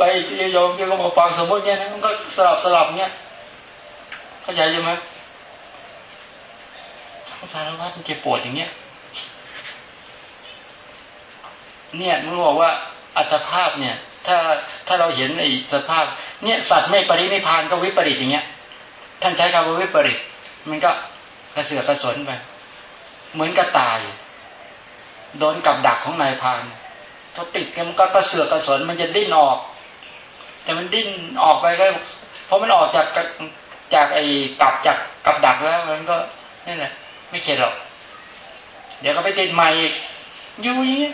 ไปโยมโยมมาฟังสมมติเนี้ยนะมันก็สลับสลับเนี้ยเข้าใจใช่ไหมสารวัตรมันเจ็บปวดอย่างเงี้ย เนี่ยมึงบอกว่าอัตภาพเนี่ย ถ้าถ้าเราเห็นไอ้สภาพ เนี่ย สัตว์ไม่ปรินิพานก็วิปริตอย่างเงี้ย ท่านใช้คำว่าวิปริตมันก็กระเสือกกระสนไป เหมือนกระต่ายโดนกับดักของนายพานถ้าติดมันก็กระเสือกกระสนมันจะดิ้นออก แต่มันดิ้นออกไปก็เพราะมันออกจากจากไอ้กลับจากกับดักแล้ว มันก็นี่แหละไม่เข็ดหรอก เดี๋ยวก็ไปติดใหม่อีกยู่อย่างเงี้ย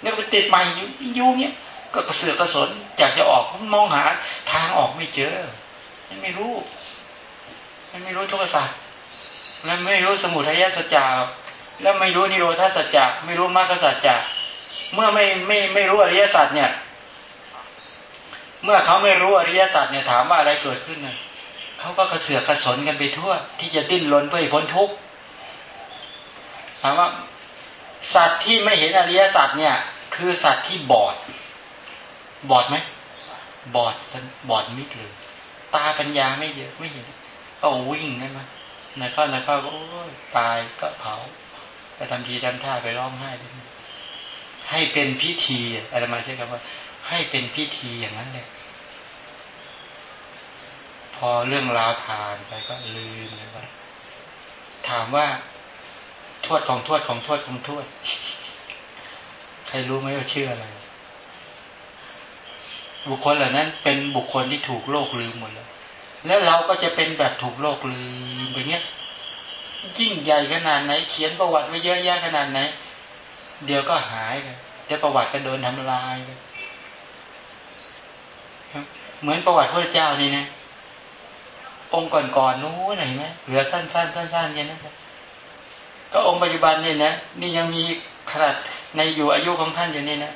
เนี่ยไปติดใหม่อยู่เงี้ยก็กระเสือกกระสนอยากจะออกมองหาทางออกไม่เจอไม่รู้ไม่รู้ทุกศาสตร์แล้วไม่รู้สมุทัยสัจจาแล้วไม่รู้นิโรธาสัจจะไม่รู้มรรคสัจจะเมื่อไม่ไม่ไม่รู้อริยสัจเนี่ย เมื่อเขาไม่รู้อริยสัจเนี่ยถามว่าอะไรเกิดขึ้นเนี่ยเขาก็กระเสือกกระสนกันไปทั่ว ที่จะดิ้นรนเพื่อพ้นทุกข์ถามว่าสัตว์ที่ไม่เห็นอริยสัจเนี่ย คือสัตว์ที่บอด บอดไหมบอดบอดมิดเลยตาปัญญาไม่เยอะไม่เห็นก็วิ่งนั่นมาแล้วก็แล้วก็โอ้ตายก็เผาไปทำทีทำท่าไปร้องไห้ให้เป็นพิธีอะไรมาใช่คำว่า ให้เป็นพิธีอย่างนั้นเลยพอเรื่องราวผ่านไปก็ลืมเลยว่าถามว่าทวดของทวดของทวดของทวด ใครรู้ไหมว่าชื่ออะไร บุคคลเหล่านั้น เป็นบุคคลที่ถูกโลกลืมหมดแล้วแล้วเราก็จะเป็นแบบถูกโลกลืมไปเงี้ยยิ่งใหญ่ขนาดไหน เขียนประวัติไว้เยอะแยะขนาดไหน เดี๋ยวก็หายเลยเดี๋ยวประวัติก็โดนทำลายเลย เหมือนประวัติพระเจ้านี่นะองค์ก่อนๆนู้นเห็นไหมเหลือสั้นๆสั้นๆอย่นั้นก็องค์ปัจจุบันนี่นะนี่ยังมีขนาดในอยู่อายุของท่านอยู่นี่นะ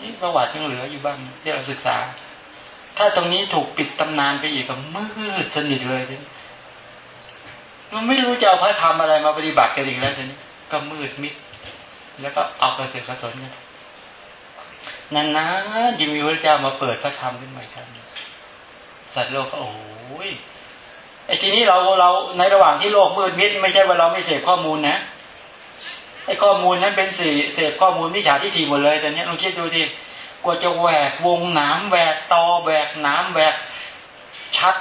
นี่ประวัติยังเหลืออยู่บ้างที่เราศึกษา ถ้าตรงนี้ถูกปิดตำนานไปอีกก็มืดสนิทเลยทีมันไม่รู้จะเอาพระธรรมอะไรมาปฏิบัติกันอีกแล้วทีนี้ก็มืดมิดแล้วก็เอากระเสือกกระสนกัน นานๆจะมีพระเจ้ามาเปิดพระธรรมขึ้นมาชั้นสัตว์โลกก็โอ้ยไอ้ทีนี้เราเราในระหว่างที่โลกมืดมิดไม่ใช่ว่าเราไม่เสพข้อมูลนะไอ้ข้อมูลนั้นเป็นสี่เสพข้อมูลมิจฉาทิฏฐิหมดเลยแต่เนี้ยลองคิดดูทีกว่าจะแหวกวงน้ำแหวกตอแหวกน้ำแหวกชัด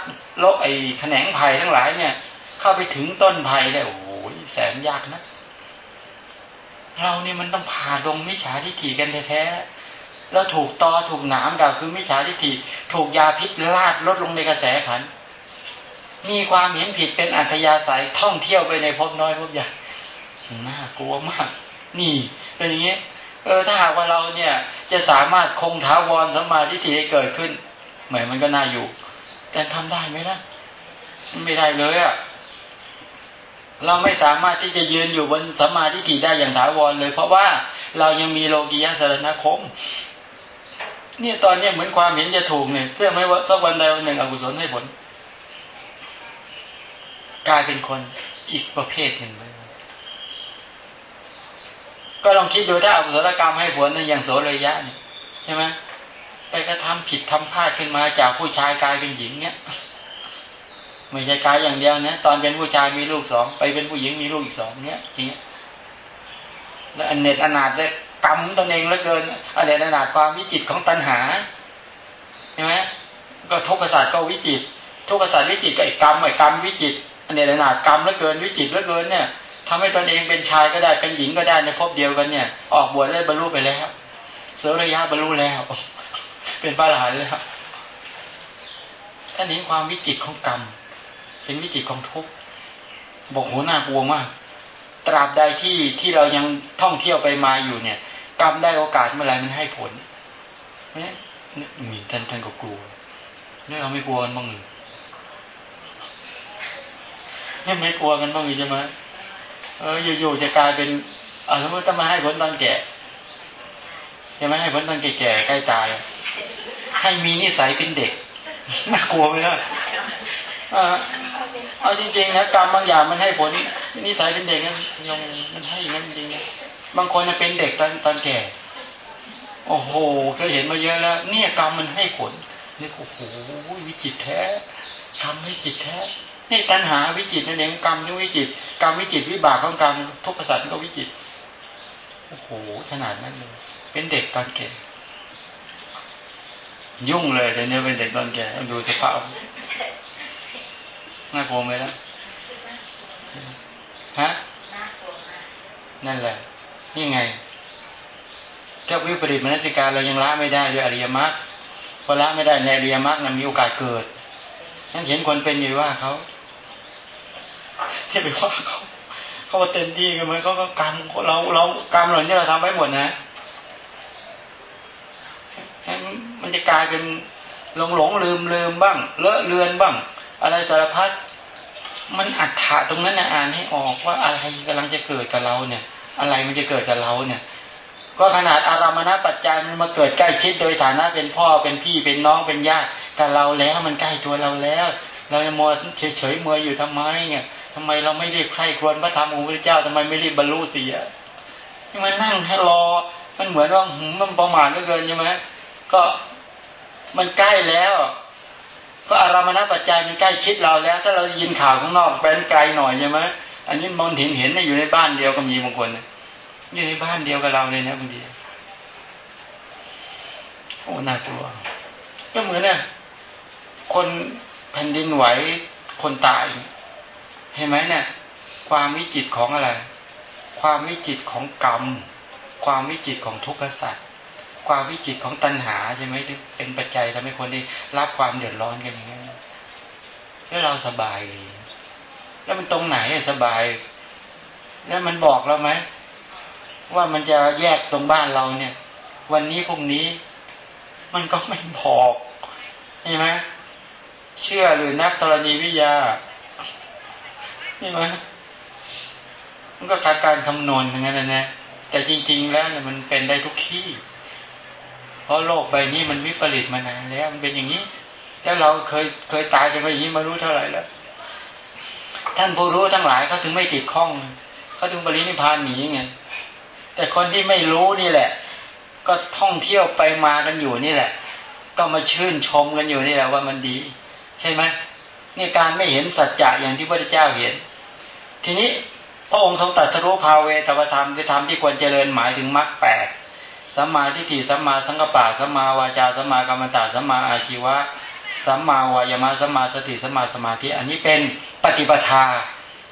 ลบไอ้แขนงไผ่ทั้งหลายเนี่ย เข้าไปถึงต้นไผ่ได้โอ้โหแสนยากนะ เราเนี่ยมันต้องผ่าดงมิจฉาทิฏฐิกันแท้ๆ แล้วถูกตอถูกหนามดาวคือมิจฉาทิฏฐิถูกยาพิษลาดลดลงในกระแสขัน มีความเห็นผิดเป็นอัธยาศัยท่องเที่ยวไปในภพน้อยภพใหญ่น่ากลัวมาก นี่เป็นอย่างนี้เออถ้าหากว่าเราเนี่ยจะสามารถคงท้าวรสมาธิที่ให้เกิดขึ้นเหมือนมันก็น่าอยู่ แต่ทำได้ไหมนะไม่ได้เลยอะ่ะเราไม่สามารถที่จะยืนอยู่บนสมาธิที่ได้อย่างถาวรเลย เพราะว่าเรายังมีโลกียสารณคม เนี่ยตอนเนี้ยเหมือนความเห็นจะถูกเนี่ยเชื่อไหมว่าสักวันใดวันหนึ่งอกุศลให้ผลกลายเป็นคนอีกประเภทหนึ่งเลยก็ลองคิดดูถ้าอกุศลกรรมให้ผลอย่างโสระยะเนี่ยใช่ไหมไปกระทำผิดทำพลาดขึ้นมาจากผู้ชายกลายเป็นหญิงเนี่ยไม่ใช่กายอย่างเดียวนะตอนเป็นผู้ชายมีลูกสองไปเป็นผู้หญิงมีลูกอีกสองเนี้ยอย่างเงี้ยแล้วอันเนตอนาถได้ กรรมตนเองเหลือเกินอันเนตอนาถความวิจิตของตัณหาใช่ไหมก็ทุกขศาสตร์ก็วิจิต ทุกขศาสตร์วิจิตก็ไอ้กรรมไอ้กรรมวิจิตอันเนตอนาถกรรมเหลือเกินวิจิตเหลือเกินเนี่ยทำให้ตนเองเป็นชายก็ได้เป็นหญิงก็ได้ในภพเดียวกันเนี่ย ออกบวชได้บรรลุไปแล้วเสระยะบรรลุแล้ว เป็นพระอรหันต์แล้วท่านเห็นความวิจิตของกรรมเป็นวิจิตของทุกข์บอกโหน่ากลัวมาก ตราบใดที่ที่เรายังท่องเที่ยวไปมาอยู่เนี่ย กรรมได้โอกาสเมื่อไรมันให้ผลเนี่ยมีท่านท่านก็กลัวนี่เราไม่กลัวกันบ้างหรือไม่ไม่กลัวกันบ้างหรือใช่ไหมเอออยู่ๆจะกลายเป็นเอ่าสมมติจะมาให้ผลตอนแก่จะไม่ให้ผลตอนแก่ๆใกล้ตายให้มีนิสัยเป็นเด็กน่ากลัวไหมล่ะเอาจริงๆนะกรรมบางอย่างมันให้ผลนิสัยเป็นเด็กนั้นยงมันให้อย่างนั้นจริง บางคนเป็นเด็กตอนตอนแก่ โอ้โหเคยเห็นมาเยอะแล้ว เนี่ยกรรมมันให้ผลนี่โอ้โหวิจิตแท้กรรมวิจิตแท้นี่ตัณหาวิจิตนั่นเองกรรมนี่วิจิตกรรมวิจิตวิบากของกรรมทุกขสัตว์ก็วิจิตโอ้โหขนาดนั้นเลยเป็นเด็กตอนเก่ยุ่งเลยแต่เนี้ยเป็นเด็กตอนแก่ดูสภาพน่ากลัวไหมล่ะฮะนั่นแหละ นี่ไงแค่วิปริตมนสิการเรายังละไม่ได้ด้วยอริยมรรคพอละไม่ได้ในอริยมรรคนั้นมีโอกาสเกิดนั่นเห็นคนเป็นอยู่ว่าเขาที่ไปว่าเขาเขาเต็มที่กันไหมเขาก็กรรมเราเรากรรมเหล่านี้เราทำไว้หมดนะมันจะกลายเป็นหลงหลงลืมลืมบ้าง เลอะเลือนบ้าง อะไรสารพัดมันอัดถะตรงนั้นนะอ่านให้ออกว่าอะไรกำลังจะเกิดกับเราเนี่ย อะไรมันจะเกิดกับเราเนี่ย ก็ขนาดอารามณปัจจัยมันมาเกิดใกล้ชิดโดยฐานะเป็นพ่อเป็นพี่เป็นน้องเป็นญาติกับเราแล้วมันใกล้ตัวเราแล้ว เราจะมัวเฉยๆมัวอยู่ทำไมเนี่ยทำไมเราไม่รีบใคร่ควรพระธรรมองพระเจ้าทำไมไม่รีบบรรลุเสียมันนั่งให้รอ มันเหมือนว่ามันประมาทเหลือเกินใช่ไหมก็มันใกล้แล้ว ก็อารามณปัจจัยมันใกล้ชิดเราแล้ว ถ้าเรายินข่าวข้างนอกเป็นไกลหน่อยใช่ไหม อันนี้มองเห็นเห็นอยู่ในบ้านเดียวก็มีบางคนอยู่ในบ้านเดียวกับเราเลยนะบางทีโอ้น่ากลัวก็เหมือนเนี่ยคนแผ่นดินไหวคนตาย เห็นไหมเนี่ยความวิจิตของอะไร ความวิจิตของกรรม ความวิจิตของทุกขสัตว์ความวิจิตของตัณหาใช่ไหมที่เป็นปัจจัยทำให้คนที่รับความเดือดร้อนกันอย่างนี้แล้วเราสบายเลย แล้วมันตรงไหนสบาย แล้วมันบอกเราไหมว่ามันจะแยกตรงบ้านเราเนี่ย วันนี้พรุ่งนี้ มันก็ไม่บอกใช่ไหมเชื่อหรือนักธรณีวิทยาใช่ไหมมันก็การการคำนวณอย่างนั้นนะแต่จริง ๆ แล้วเนี่ยมันเป็นได้ทุกที่ เพราะโลกใบนี้มันวิปริตมานานแล้วมันเป็นอย่างนี้แล้วเราเคยเคยตายกันไปอย่างนี้มารู้เท่าไหร่แล้ว ท่านผู้รู้ทั้งหลายเขาถึงไม่ติดข้องเขาถึงบริณิพานหนีไงแต่คนที่ไม่รู้นี่แหละ ก็ท่องเที่ยวไปมากันอยู่นี่แหละ ก็มาชื่นชมกันอยู่นี่แหละว่ามันดี ใช่ไหมนี่การไม่เห็นสัจจะอย่างที่พระเจ้าเห็น ทีนี้พระองค์ทรงตรัสรู้ภาเวตวธรรมคือธรรมที่ควรเจริญหมายถึงมรรคแปดสัมมาทิฏฐิสัมมาสังกปะสัมมาวาจาสัมมากรรมตาสัมมาอาชีวะ สัมมาวายามะสัมมาสติสัมมาสมาธิ อันนี้เป็นปฏิปทา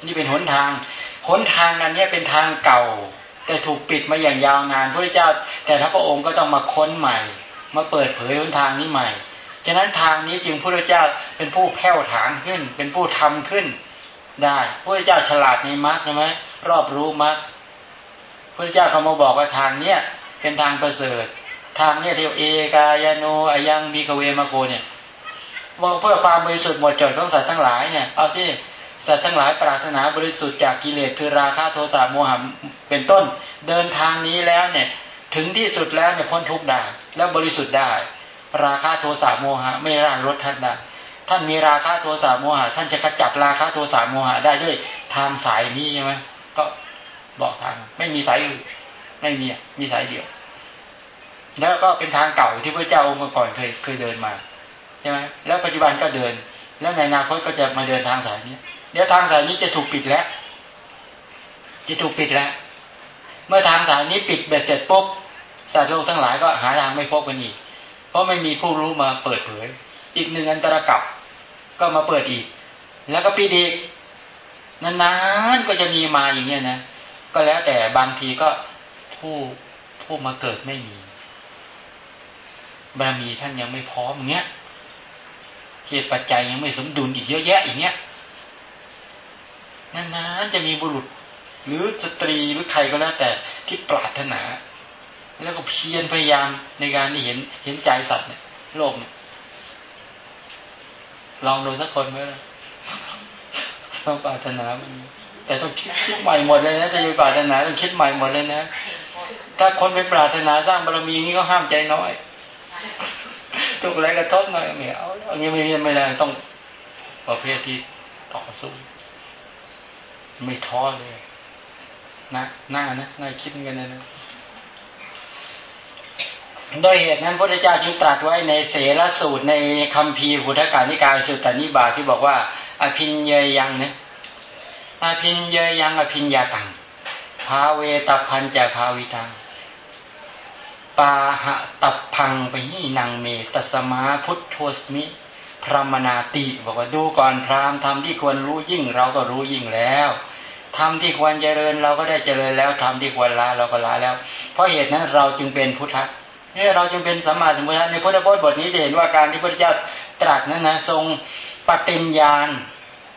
นี่เป็นหนทาง หนทางนั้นเนี่ยเป็นทางเก่า แต่ถูกปิดมาอย่างยาวนานพระเจ้า แต่ถ้าพระองค์ก็ต้องมาค้นใหม่ มาเปิดเผยหนทางนี้ใหม่ ฉะนั้นทางนี้จึงพระเจ้าเป็นผู้แผ่วถางขึ้น เป็นผู้ทำขึ้น ได้พระเจ้าฉลาดในมรรคใช่ไหมรอบรู้มรรคพระเจ้าเขามาบอกว่าทางเนี้ยเป็นทางประเสริฐ ทางเนี่ยเรียกเอกายโนอายังมีกเวมาโกเนี่ย เพื่อความบริสุทธิ์หมดจดของสัตว์ทั้งหลายเนี่ยเอาที่สัตว์ทั้งหลายปรารถนาบริสุทธิ์จากกิเลสคือราคะโทสะโมหะเป็นต้น เดินทางนี้แล้วเนี่ยถึงที่สุดแล้วเนี่ยพ้นทุกข์ได้แล้วบริสุทธิ์ได้ ราคะโทสะโมหะไม่ร่างรถท่านได้ท่านมีราคะโทสะโมหะท่านจะขจัดราคะโทสะโมหะได้ด้วยทางสายนี้ใช่ไหมก็บอกทางไม่มีสายอื่นไม่มีมีสายเดียว แล้วก็เป็นทางเก่าที่พระเจ้าองค์ก่อนเคยเคยเดินมา ใช่ไหมแล้วปัจจุบันก็เดิน แล้วในอนาคตก็จะมาเดินทางสายนี้ เดี๋ยวทางสายนี้จะถูกปิดแล้ว จะถูกปิดแล้ว เมื่อทางสายนี้ปิดเบ็ดเสร็จปุ๊บสัตว์โลกทั้งหลายก็หาทางไม่พบกันอีก เพราะไม่มีผู้รู้มาเปิดเผย อีกหนึ่งอันตรกับก็มาเปิดอีก แล้วก็ปิดอีกนานๆก็จะมีมาอย่างเงี้ยนะ ก็แล้วแต่บางทีก็ผู้ผู้มาเกิดไม่มีบารมีท่านยังไม่พร้อมเงี้ย เหตุปัจจัยยังไม่สมดุลอีกเยอะแยะอย่างเงี้ยนานๆจะมีบุรุษ หรือสตรีหรือใครก็แล้วแต่ที่ปรารถนา แล้วก็เพียรพยายามในการที่เห็นเห็นใจสัตว์เนี่ยโลกเนี่ยลองดูสักคนไหมต้องปรารถนามันแต่ต้องคิดคิดใหม่หมดเลยนะจะไปปรารถนาต้องคิดใหม่หมดเลยนะถ้าคนไปปรารถนาสร้างบารมีนี้ก็ห้ามใจน้อย ถูกอะไรกระทบหน่อยไม่ยเอาอันนี้ไม่ไม่ได้ต้องประเภทที่ต่อสู้ไม่ท้อเลยนะหน้านะน่าคิดกันนะนะโดยเหตุนั้นพระพุทธเจ้าจึงตรัสไว้ในเสรสูตรในคำพีพุทธการนิกายสุตตนิบาตที่บอกว่า อภินเยยังเนี่ยอภินเยยังอภินยาตังภาเวตพันจะภาวิตังาหะตับพังไปนี่นางเมตสมาพุทโธสมิพรมนาติบอกว่าดูก่อนพรามทำที่ควรรู้ยิ่งเราก็รู้ยิ่งแล้วทำที่ควรเจริญเราก็ได้เจริญแล้วทำที่ควรละเราก็ละแล้ว เพราะเหตุนั้นเราจึงเป็นพุทธะนี่ยเราจึงเป็นสัมมาสัมพุทธะในพุทธพจน์บทนี้จะเห็นว่าการที่พระเจ้าตรัสนั้นนะทรงปฏิญญาณ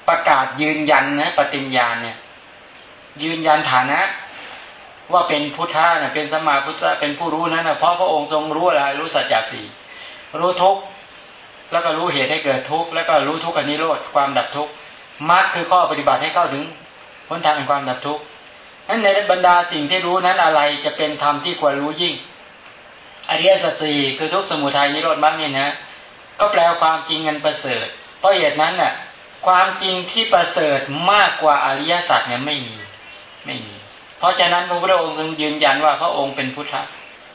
ประกาศยืนยันนะปฏิญญาณเนี่ยยืนยันฐานะ ว่าเป็นพุทธะนะเป็นสมาพุทธะเป็นผู้รู้นั้นนะเพราะพระองค์ทรงรู้อะไรรู้สัจจะสี่รู้ทุกแล้วก็รู้เหตุให้เกิดทุกข์แล้วก็รู้ทุกข์อนิโรธความดับทุกข์มรรคคือข้อปฏิบัติให้เข้าถึงหนทางแห่งความดับทุกข์นั้นในบรรดาสิ่งที่รู้นั้นอะไรจะเป็นธรรมที่ควรรู้ยิ่ง อริยสัจสี่คือทุกสมุทัยนิโรธมรรคเนี่ยนะ ก็แปลความจริงเงินประเสริฐ เพราะเหตุนั้นน่ะ ความจริงที่ประเสริฐมากกว่าอริยสัจเนี่ยไม่มี ไม่มี เพราะฉะนั้นพระพุทธองค์จึงยืนยันว่าพระองค์เป็นพุทธ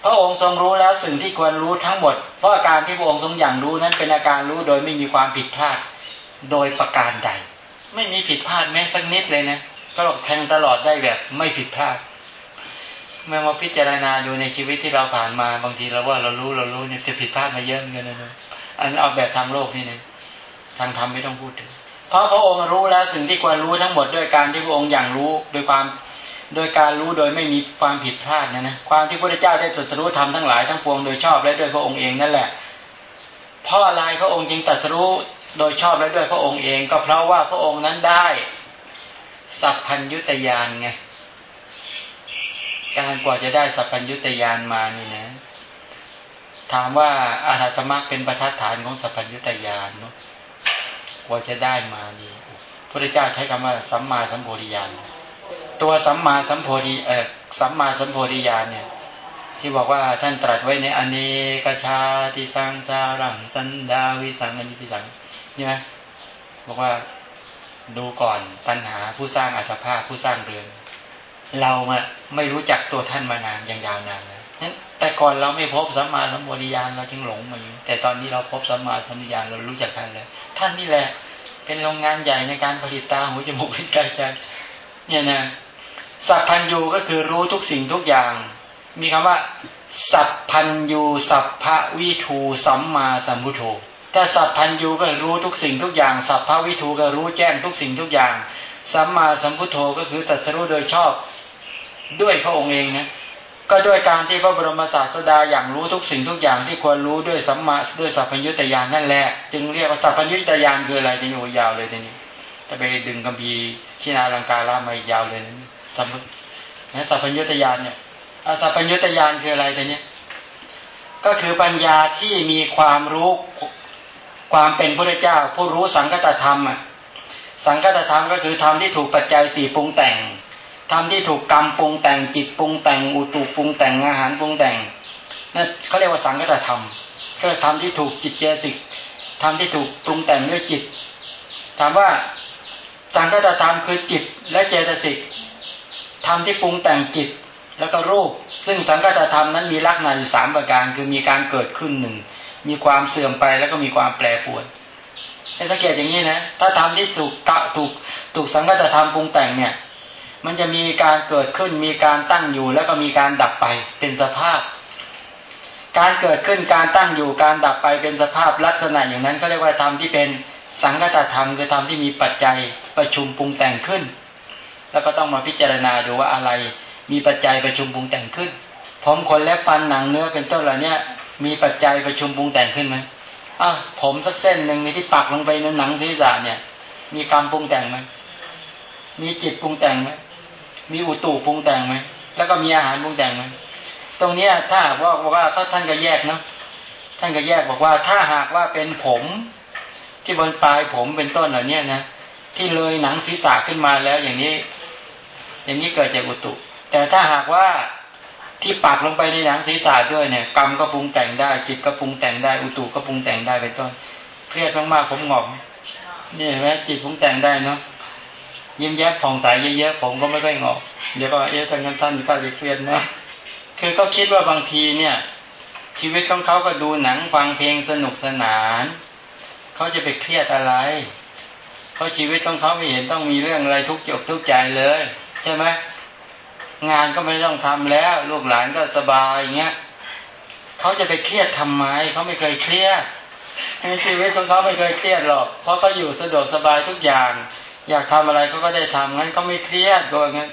พระองค์ทรงรู้แล้วสิ่งที่ควรรู้ทั้งหมด เพราะอาการที่พระองค์ทรงอย่างรู้นั้นเป็นอาการรู้โดยไม่มีความผิดพลาด โดยประการใด ไม่มีผิดพลาดแม้สักนิดเลยนะก็แทงตลอดได้แบบไม่ผิดพลาด เมื่อมาพิจารณาดูในชีวิตที่เราผ่านมาบางทีเราว่าเรารู้เรารู้เนี่ยจะผิดพลาดมาเยอะเหมือนกันนะอันเอาแบบทางโลกนี่นะทางธรรมไม่ต้องพูดถึง เพราะพระองค์รู้แล้วสิ่งที่ควรรู้ทั้งหมดด้วยการที่พระองค์อย่างรู้โดยความ โดยการรู้โดยไม่มีความผิดพลาดนะนะความที่พระเจ้าได้ตรัสรู้ทำทั้งหลายทั้งปวงโดยชอบและด้วยพระองค์เองนั่นแหละเพราะอะไรพระองค์จึงตรัสรู้โดยชอบและด้วยพระองค์เอง ก็เพราะว่าพระองค์นั้นได้ สัพพัญยุตยานไงการกว่าจะได้สัพพัญยุตยานมานี่นะ ถามว่าอาหัตมรรคเป็นประทัดฐานของสัพพัญยุตยานเนาะกว่าจะได้มานี่พระเจ้าใช้คำว่าสัมมาสัมโพธิญาณ ตัวสัมมาสัมโพธิเออสัมมาสัมโพธิญาณเนี่ย ที่บอกว่าท่านตรัสไว้ในอเนกชาติสังสารังสันดาวิสังอนิพิสังใช่ไหมบอกว่าดูก่อนปัญหาผู้สร้างอัตภาพผู้สร้างเรือน เรามาไม่รู้จักตัวท่านมานานย่างยาวนานนั้นแต่ก่อนเราไม่พบสัมมาสัมโพธิญาณเราจึงหลงมาอยู่แต่ตอนนี้เราพบสัมมาสัมโพธิญาณเรารู้จักท่านแล้วท่านนี่แหละ เป็นโรงงานใหญ่ในการผลิตตาหูจมูกลิ้นกายใจเนี่ยนะ สัพพัญญูก็คือรู้ทุกสิ่งทุกอย่าง มีคำว่า สัพพัญญูสัพพะวิทูสัมมาสัมพุทโธถ้าสัพพัญญูก็รู้ทุกสิ่งทุกอย่าง สัพพะวิทูก็รู้แจ้งทุกสิ่งทุกอย่าง สัมมาสัมพุทโธก็คือตัดสรู้โดยชอบด้วยพระองค์เองนะก็ด้วยการที่พระบรมศาสดาอย่างรู้ทุกสิ่งทุกอย่างที่ควรรู้ด้วยสัมมาด้วยสัพพัญญุตยานนั่นแหละ จึงเรียกว่าสัพพัญญุตยานคืออะไรนี่โอยาวเลยทีนี้จะไปดึงกัมพีชินาลังการามาอีกยาวเลยนะ สัมนะสัพพัญญุตยานเนี่ยสัพพัญญุตยานคืออะไรแต่เนี้ยก็คือปัญญาที่มีความรู้ความเป็นพระเจ้า ผู้รู้สังคตธรรมอะสังคตธรรมก็คือธรรมที่ถูกปัจจัยสี่ปรุงแต่งธรรมที่ถูกกรรมปรุงแต่งจิตปรุงแต่งอุตุปรุงแต่งอาหารปรุงแต่งนั่นเขาเรียกว่าสังคตธรรมก็ธรรมที่ถูกจิตเจสิกธรรมที่ถูกปรุงแต่งด้วยจิต ถามว่าสังคตธรรมคือจิตและเจตสิก ธรรมที่ปรุงแต่งจิตแล้วก็รูป ซึ่งสังกัตธรรมนั้นมีลักษณะอยู่สามประการ คือมีการเกิดขึ้นหนึ่งมีความเสื่อมไปแล้วก็มีความแปรปรวนให้สังเกตอย่างนี้นะถ้าธรรมที่ถูกกะถูกถูกสังกัตธรรมปรุงแต่งเนี่ย มันจะมีการเกิดขึ้น มีการตั้งอยู่ แล้วก็มีการดับไปเป็นสภาพ การเกิดขึ้นการตั้งอยู่การดับไปเป็นสภาพลักษณะอย่างนั้นเขาเรียกว่าธรรมที่เป็นสังกัตธรรมคือธรรมที่มีปัจจัยประชุมปรุงแต่งขึ้น แล้วก็ต้องมาพิจารณาดูว่าอะไร มีปัจจัยประชุมปรุงแต่งขึ้น ผมขนและฟันหนังเนื้อเป็นต้นเหล่านี้มีปัจจัยประชุมปรุงแต่งขึ้นไหมอะผมสักเส้นหนึ่งที่ปักลงไปในหนังศีรษะเนี่ย มีกรรมปรุงแต่งไหมมีจิตปรุงแต่งไหมมีอุตุปรุงแต่งไหมแล้วก็มีอาหารปรุงแต่งไหมตรงเนี้ยถ้าหากว่าว่าถ้าท่านก็แยกเนาะท่านก็แยกบอกว่าถ้าหากว่าเป็นผมที่บนปลายผมเป็นต้นเหล่านี้นะ ที่เลยหนังศีรษะขึ้นมาแล้วอย่างนี้ อย่างนี้เกิดจากอุตุ แต่ถ้าหากว่าที่ปักลงไปในหนังศีรษะด้วยเนี่ย กรรมก็ปรุงแต่งได้ จิตก็ปรุงแต่งได้ อุตุก็ปรุงแต่งได้เป็นต้นเครียดมากๆผมหงอกนี่เห็นไหมจิตปรุงแต่งได้เนาะยิ้มแย้มผ่องใสเยอะๆผมก็ไม่ค่อยงอกเดี๋ยวก็เอ๊ะท่านท่านท่านจะเครียดนะคือก็คิดว่าบางทีเนี่ย ชีวิตของเขาก็ดูหนังฟังเพลงสนุกสนาน เขาจะไปเครียดอะไร เพราะชีวิตของเขาไม่เห็นต้องมีเรื่องอะไรทุกข์จบทุกข์ใจเลย ใช่ไหมงานก็ไม่ต้องทำแล้ว ลูกหลานก็สบายอย่างเงี้ยเขาจะไปเครียดทำไมเขาไม่เคยเครียดชีวิตของเขาไม่เคยเครียดหรอก เพราะเขาอยู่สะดวกสบายทุกอย่าง อยากทำอะไรเขาก็ได้ทำงั้นเขาไม่เครียดก็งั้น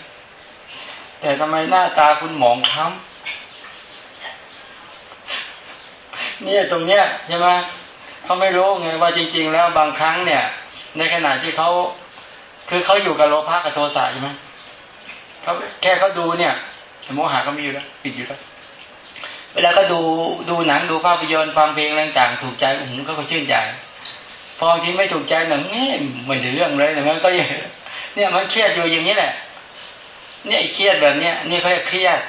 แต่ทำไมหน้าตาคุณหมองคล้ำเนี่ยตรงเนี้ยใช่ไหมเขาไม่รู้ไงว่าจริง ๆ แล้วบางครั้งเนี่ย ในขณะที่เขาคือเขาอยู่กับโลภะกับโทสะใช่ไหมเขาแค่เขาดูเนี่ยโมหะก็มีอยู่แล้วปิดอยู่แล้วเวลาก็ดูดูหนังดูภาพยนตร์ฟังเพลงอะไรต่างถูกใจอืมก็ชื่นใจพอที่ไม่ถูกใจหนังนี่ไม่ได้เรื่องเลยอย่างนั้นก็เนี่ยมันเครียดอยู่อย่างนี้แหละ เนี่ยเครียดแบบเนี้ยนี่เขาจะเครียด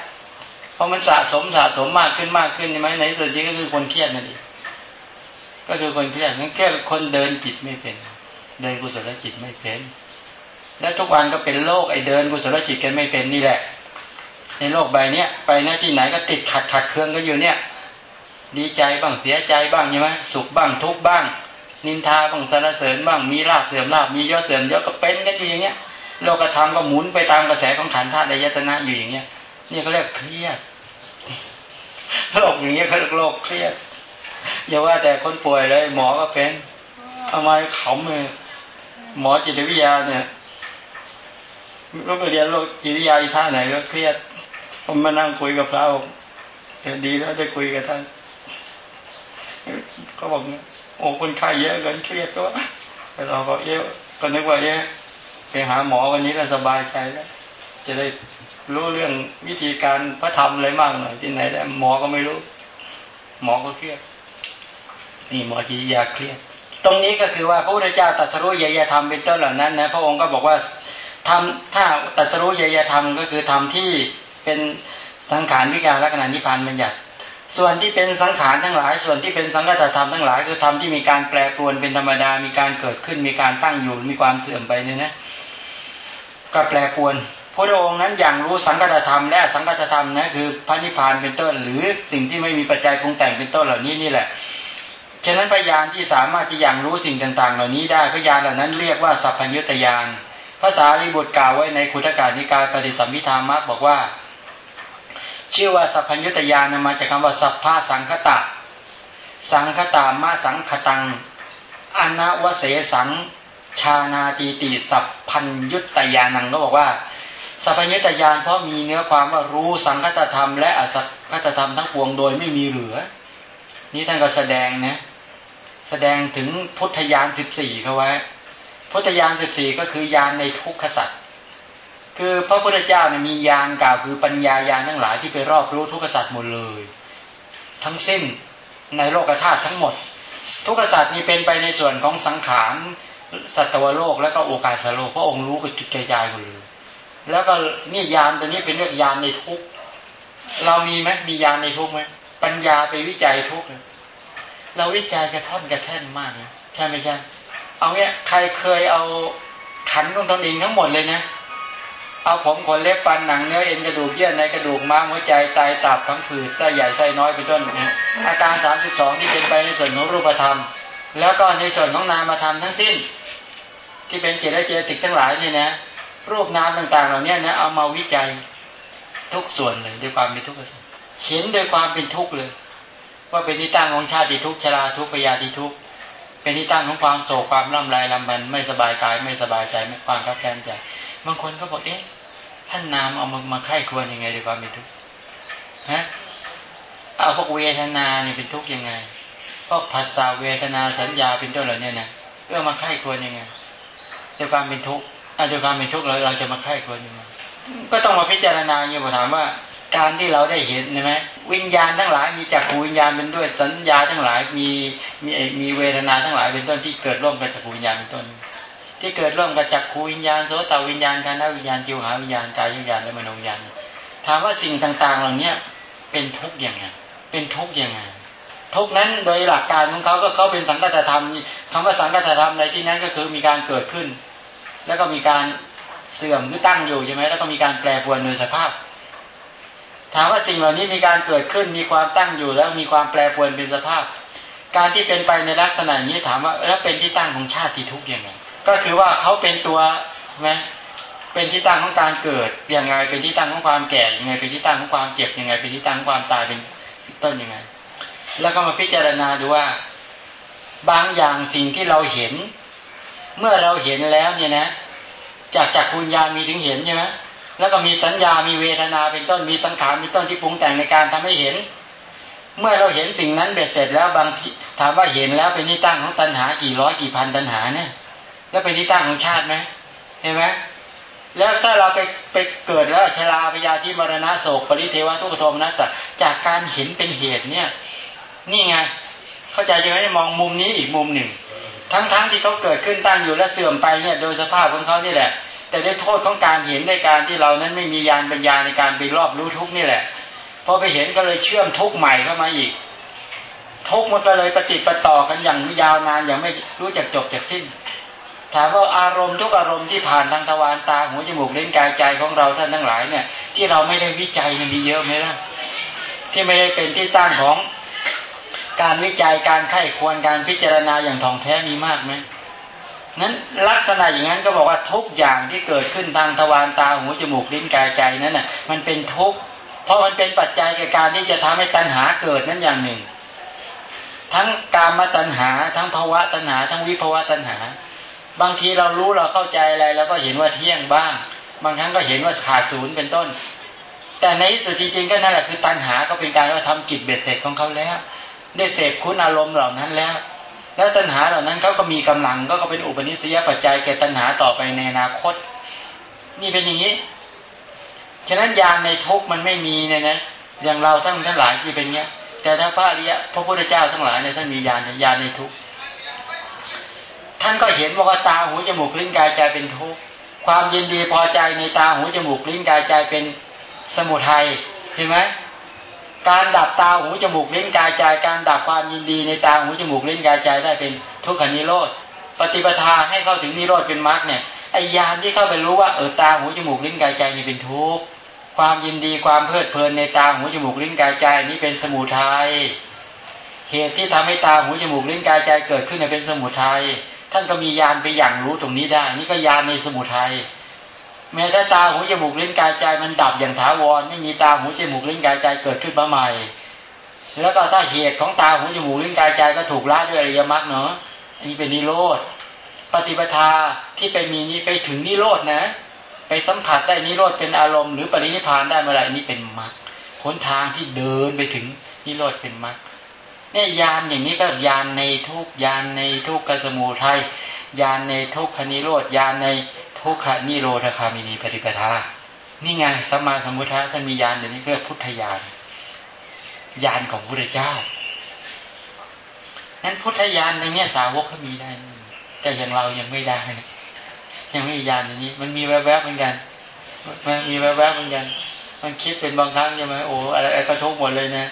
พอมันสะสมสะสมมากขึ้นมากขึ้นใช่ไหมในสุดที่ก็คือคนเครียดนั่นเองก็คือคนเครียดนั่นแค่คนเดินจิตไม่เป็น เดินกุศลจิตไม่เป็น แล้วทุกวันก็เป็นโรคไอเดินกุศลจิตกันไม่เป็นนี่แหละ ในโลกใบเนี้ยไปหน้าที่ไหนก็ติดขัดขัดเครื่องก็อยู่เนี่ย ดีใจบ้างเสียใจบ้างใช่ไหมสุขบ้างทุกบ้าง นินทาบ้างสรรเสริญบ้างมีลาบเสื่อมลาบมียอดเสื่อมยอดก็เป็นกันอยู่อย่างเงี้ยโลกธรรมก็หมุนไปตามกระแสของขันธ์ธาตุในยตนะอยู่อย่างเงี้ยนี่เขาเรียกเครียดโรคอย่างเงี้ยเขาเรียกโรคเครียดอย่าว่าแต่คนป่วยเลย หมอก็เป็นทำไมเขาเลย หมอจิตวิทยาเนี่ยก็ไปเรียนโรคจิตวิทยาอีท่าไหนก็เครียด ผมมานั่งคุยกับพระแต่ดีแล้วได้คุยกับท่านเขาบอกโอ้คนไข้เยอะเกินเครียดก็แต่เราก็เยอะก็นึกว่าเยอะไปหาหมอวันนี้เราสบายใจแล้วจะได้รู้เรื่องวิธีการพระธรรมอะไรมากหน่อยที่ไหนได้หมอก็ไม่รู้ หมอก็เครียด นี่หมอจียาเครียด ตรงนี้ก็คือว่าพระพุทธเจ้าตรัสรู้ยยธรรมเป็นต้นเหล่านั้นนะพระองค์ก็บอกว่าทำถ้าตรัสรู้ยยธรรมก็คือทำที่เป็นสังขารวิการลักษณะนิพพานบัญญัติ ส่วนที่เป็นสังขารทั้งหลาย ส่วนที่เป็นสังกัตธรรมทั้งหลาย คือธรรมที่มีการแปรปรวนเป็นธรรมดา มีการเกิดขึ้น มีการตั้งอยู่ มีความเสื่อมไปเนี่ยนะก็แปรปรวนพระองค์นั้นอย่างรู้สังกัตธรรมและสังกัตธรรมนะคือพระนิพพานเป็นต้น หรือสิ่งที่ไม่มีปัจจัยปรุงแต่งเป็นต้นเหล่านี้นี่แหละ ฉะนั้นพยานที่สามารถที่อย่างรู้สิ่งต่าง ๆ เหล่านี้ได้พยานเหล่านั้นเรียกว่าสัพพัญญุตยานภาษาลิบุตรกล่าวไว้ในคุตการนิกายปฏิสัมพิธามักบอกว่า ชื่อว่าสัพพัญญุตยานมาจากคำว่าสัพพะสังคตะ สังคตามาสังคตังอนาวเสสังชานาตีติสัพพัญยุตยานังก็บอกว่าสัพพัญญุตยานเพราะมีเนื้อความว่ารู้สังคตธรรมและอสังคตธรรมทั้งปวงโดยไม่มีเหลือ นี่ท่านก็แสดงนะ แสดงถึงพุทธยานสิบสี่เขาไว้ พุทธยานสิบสี่ก็คือยานในทุกขสัตว์คือพระพุทธเจ้าเนี่ยมียานกล่าวคือปัญญายานทั้งหลายที่ไปรอบรู้ทุกขสัตว์หมดเลย ทั้งสิ้นในโลกธาตุทั้งหมด ทุกขสัตว์นี้เป็นไปในส่วนของสังขารสัตวโลกและก็โอกาสโลกพระองค์รู้กับจุดใจใจหมดเลย แล้วก็นี่ยานตัวนี้เป็นเรื่องยานในทุกเรามีไหมมียานในทุกไหมปัญญาไปวิจัยทุกเเราวิจัยกระท่อนกระแท่นมากนะใช่ไหมใช่เอาเนี้ยใครเคยเอาขันของตนเองทั้งหมดเลยนะเอาผมขนเล็บฟันหนังเนื้อเอ็นกระดูกเยื่อในกระดูกม้ามหัวใจไตตับทั้งผืดไส้ใหญ่ไส้น้อยเป็นต้นนะอาการสามสิบสองที่เป็นไปในส่วนของรูปธรรม แล้วก็ในส่วนของนามธรรมทั้งสิ้น ที่เป็นเจตเจติกทั้งหลายนี่นะรูปนามต่างๆ เหล่านี้นะเอามาวิจัยทุกส่วนเลยด้วยความเป็นทุกข์เห็นโดยความเป็นทุกข์เลย ว่าเป็นที่ตั้งของชาติทุกข์ชราทุกปยาติทุกเป็นที่ตั้งของความโศกความลำไรลำบันไม่สบายกายไม่สบายใจไม่ความขับแค้นใจบางคนก็บอกเอ๊ะท่านนามเอามามาไข้ควรยังไงด้วยความเป็นทุกข์ฮะเอาพวกเวทนาเนี่ยเป็นทุกข์ยังไงพวกภาษาเวทนาสัญญาเป็นต้นเหล่านี้นะเพื่อมาไข้ควรยังไงด้วยความเป็นทุกข์ด้วยความเป็นทุกข์เราเราจะมาไข้ควรยังไงก็ต้องมาพิจารณาอย่างผมถามว่า การที่เราได้เห็นใช่ไหมวิญญาณทั้งหลายมีจักรวิญญาณเป็นด้วยสัญญาทั้งหลายมีมีมีเวทนาทั้งหลายเป็นต้นที่เกิดร่วมกับจักรวิญญาณเป็นต้น ที่เกิดร่วมกับจักขูวิญญาณโสตวิญญาณคานวิญญาณจิวหาวิญญาณกายวิญญาณและมโนวิญญาณถามว่าสิ่งต่าง ๆ เหล่านี้เป็นทุกข์ยังไงเป็นทุกข์ยังไงทุกนั้นโดยหลักการของเขาก็เขาเป็นสังกัตธรรมคำว่าสังกัตธรรมในที่นั้นก็คือมีการเกิดขึ้น แล้วก็มีการเสื่อมหรือตั้งอยู่ใช่ไหมแล้วก็มีการแปรปรวนโดยสภาพ ถามว่าสิ่งเหล่านี้มีการเกิดขึ้นมีความตั้งอยู่แล้วมีความแปรปรวนเป็นสภาพ การที่เป็นไปในลักษณะนี้ถามว่าแล้วเป็นที่ตั้งของชาติทุกข์ยังไงก็คือว่าเขาเป็นตัวไหมเป็นที่ตั้งของการเกิดยังไง เป็นที่ตั้งของความแก่ยังไง เป็นที่ตั้งของความเจ็บยังไง เป็นที่ตั้งของความตายเป็นต้นยังไง แล้วก็มาพิจารณาดูว่า บางอย่างสิ่งที่เราเห็น เมื่อเราเห็นแล้วเนี่ยนะ จากจากคุณญาณมีถึงเห็นใช่ไหม แล้วก็มีสัญญามีเวทนาเป็นต้นมีสังขารเป็นต้นที่ปรุงแต่งในการทำให้เห็น เมื่อเราเห็นสิ่งนั้นเบ็ดเสร็จแล้วบางทีถามว่าเห็นแล้วเป็นที่ตั้งของตัณหากี่ร้อยกี่พันตัณหาเนี่ย แล้วเป็นที่ตั้งของชาติไหมเห็นไหมแล้วถ้าเราไปไปเกิดแล้วชราพยาธิมรณะโศกปริเทวทุกขโทมนะแต่จากการเห็นเป็นเหตุเนี่ย นี่ไง เข้าใจจะไหมมองมุมนี้อีกมุมหนึ่ง ทั้งๆทที่เขาเกิดขึ้นตั้งอยู่และเสื่อมไปเนี่ย โดยสภาพของเขานี่แหละ แต่ได้โทษของการเห็นในการที่เรานั้นไม่มียานปัญญาในการไปรอบรู้ทุกนี่แหละพอไปเห็นก็เลยเชื่อมทุกใหม่เข้ามาอีก ทุกมันก็เลยปฏิปต่อกันอย่างยาวนานอย่างไม่รู้จักจบจากสิ้น ถามว่าอารมณ์ทุกอารมณ์ที่ผ่านทางทวารตาหูจมูกเลิ้นกายใจของเราท่านทั้งหลายเนี่ย ที่เราไม่ได้วิจัยมันมีเยอะไหมล่ะที่ไม่ได้เป็นที่ตั้งของการวิจัยการไข้ควรการพิจารณาอย่างท่องแท้มีมากไหม นั้นลักษณะอย่างนั้นก็บอกว่าทุกอย่างที่เกิดขึ้นทางทวารตาหูจมูกลิ้นกายใจนั้นน่ะมันเป็นทุกข์เพราะมันเป็นปัจจัยกับการที่จะทำให้ตัณหาเกิดนั้นอย่างหนึ่ง ทั้งกามตัณหา ทั้งภาวะตัณหา ทั้งวิภาวะตัณหา บางทีเรารู้เราเข้าใจอะไรแล้วก็เห็นว่าเที่ยงบ้าง บางครั้งก็เห็นว่าขาดศูนย์เป็นต้น แต่ในที่สุดจริงๆก็นั่นแหละคือตัณหาก็เป็นการว่าทำกิจเบ็ดเสร็จของเขาแล้ว ได้เสพคุณอารมณ์เหล่านั้นแล้ว แล้วตัณหาเหล่านั้นเขาก็มีกำลังก็เป็นอุปนิสัยปัจจัยแก่ตัณหาต่อไปในอนาคต นี่เป็นอย่างนี้ ฉะนั้นยานในทุกมันไม่มีเนี่ยนะอย่างเราทั้งทั้งหลายที่เป็นเงี้ย แต่ถ้าพระอริยะพระพุทธเจ้าทั้งหลายเนี่ยท่านมียานยานในทุกท่านก็เห็นว่าตาหูจมูกลิ้นกายใจเป็นทุกความยินดีพอใจในตาหูจมูกลิ้นกายใจเป็นสมุทัยเห็นไหม การดับตาหูจมูกลิ้นกายใจการดับความยินดีในตาหูจมูกลิ้นกายใจได้เป็นทุกขนิโรธปฏิปทาให้เข้าถึงนิโรธเป็นมรรคเนี่ยไอยานที่เข้าไปรู้ว่าเออตาหูจมูกลิ้นกายใจนี่เป็นทุกข์ความยินดีความเพลิดเพลินในตาหูจมูกลิ้นกายใจนี่เป็นสมุทัยเหตุที่ทำให้ตาหูจมูกลิ้นกายใจเกิดขึ้นเป็นสมุทัยท่านก็มียานไปอย่างรู้ตรงนี้ได้ นี่ก็ยานในสมุทัย แม้ถ้าตาหูจมูกลิ้นกายใจมันดับอย่างถาวรไม่มีตาหูจมูกลิ้นกายใจเกิดขึ้นมาใหม่ แล้วก็ถ้าเหตุของตาหูจมูกลิ้นกายใจก็ถูกละด้วยอริยมรรคเนาะอันนี้เป็นนิโรธปฏิปทาที่ไปมีนี้ไปถึงนิโรธนะ ไปสัมผัสได้นิโรธเป็นอารมณ์หรือปรินิพานได้เมื่อไรนี่เป็นมรรคหนทางที่เดินไปถึงนิโรธเป็นมรรคเนี่ยยานอย่างนี้ก็ยานในทุกยานในทุกขสมุทัยยานในทุกขนิโรธยานใน ทุกขานิโรธคามินีปฏิปทา นี่ไงสมาสมุทะท่านมียานเดี๋ยวนี้เรียกพุทธยานยานของพระเจ้านั้นพุทธยานในเนี้ยสาวกเขามีได้ แต่อย่างเรายังไม่ได้ ยังไม่มียานอย่างนี้ มันมีแวบๆเหมือนกัน มันมีแวบๆเหมือนกัน มันคิดเป็นบางครั้งใช่ไหมโอ้อะไรกระทบหมดเลยนะ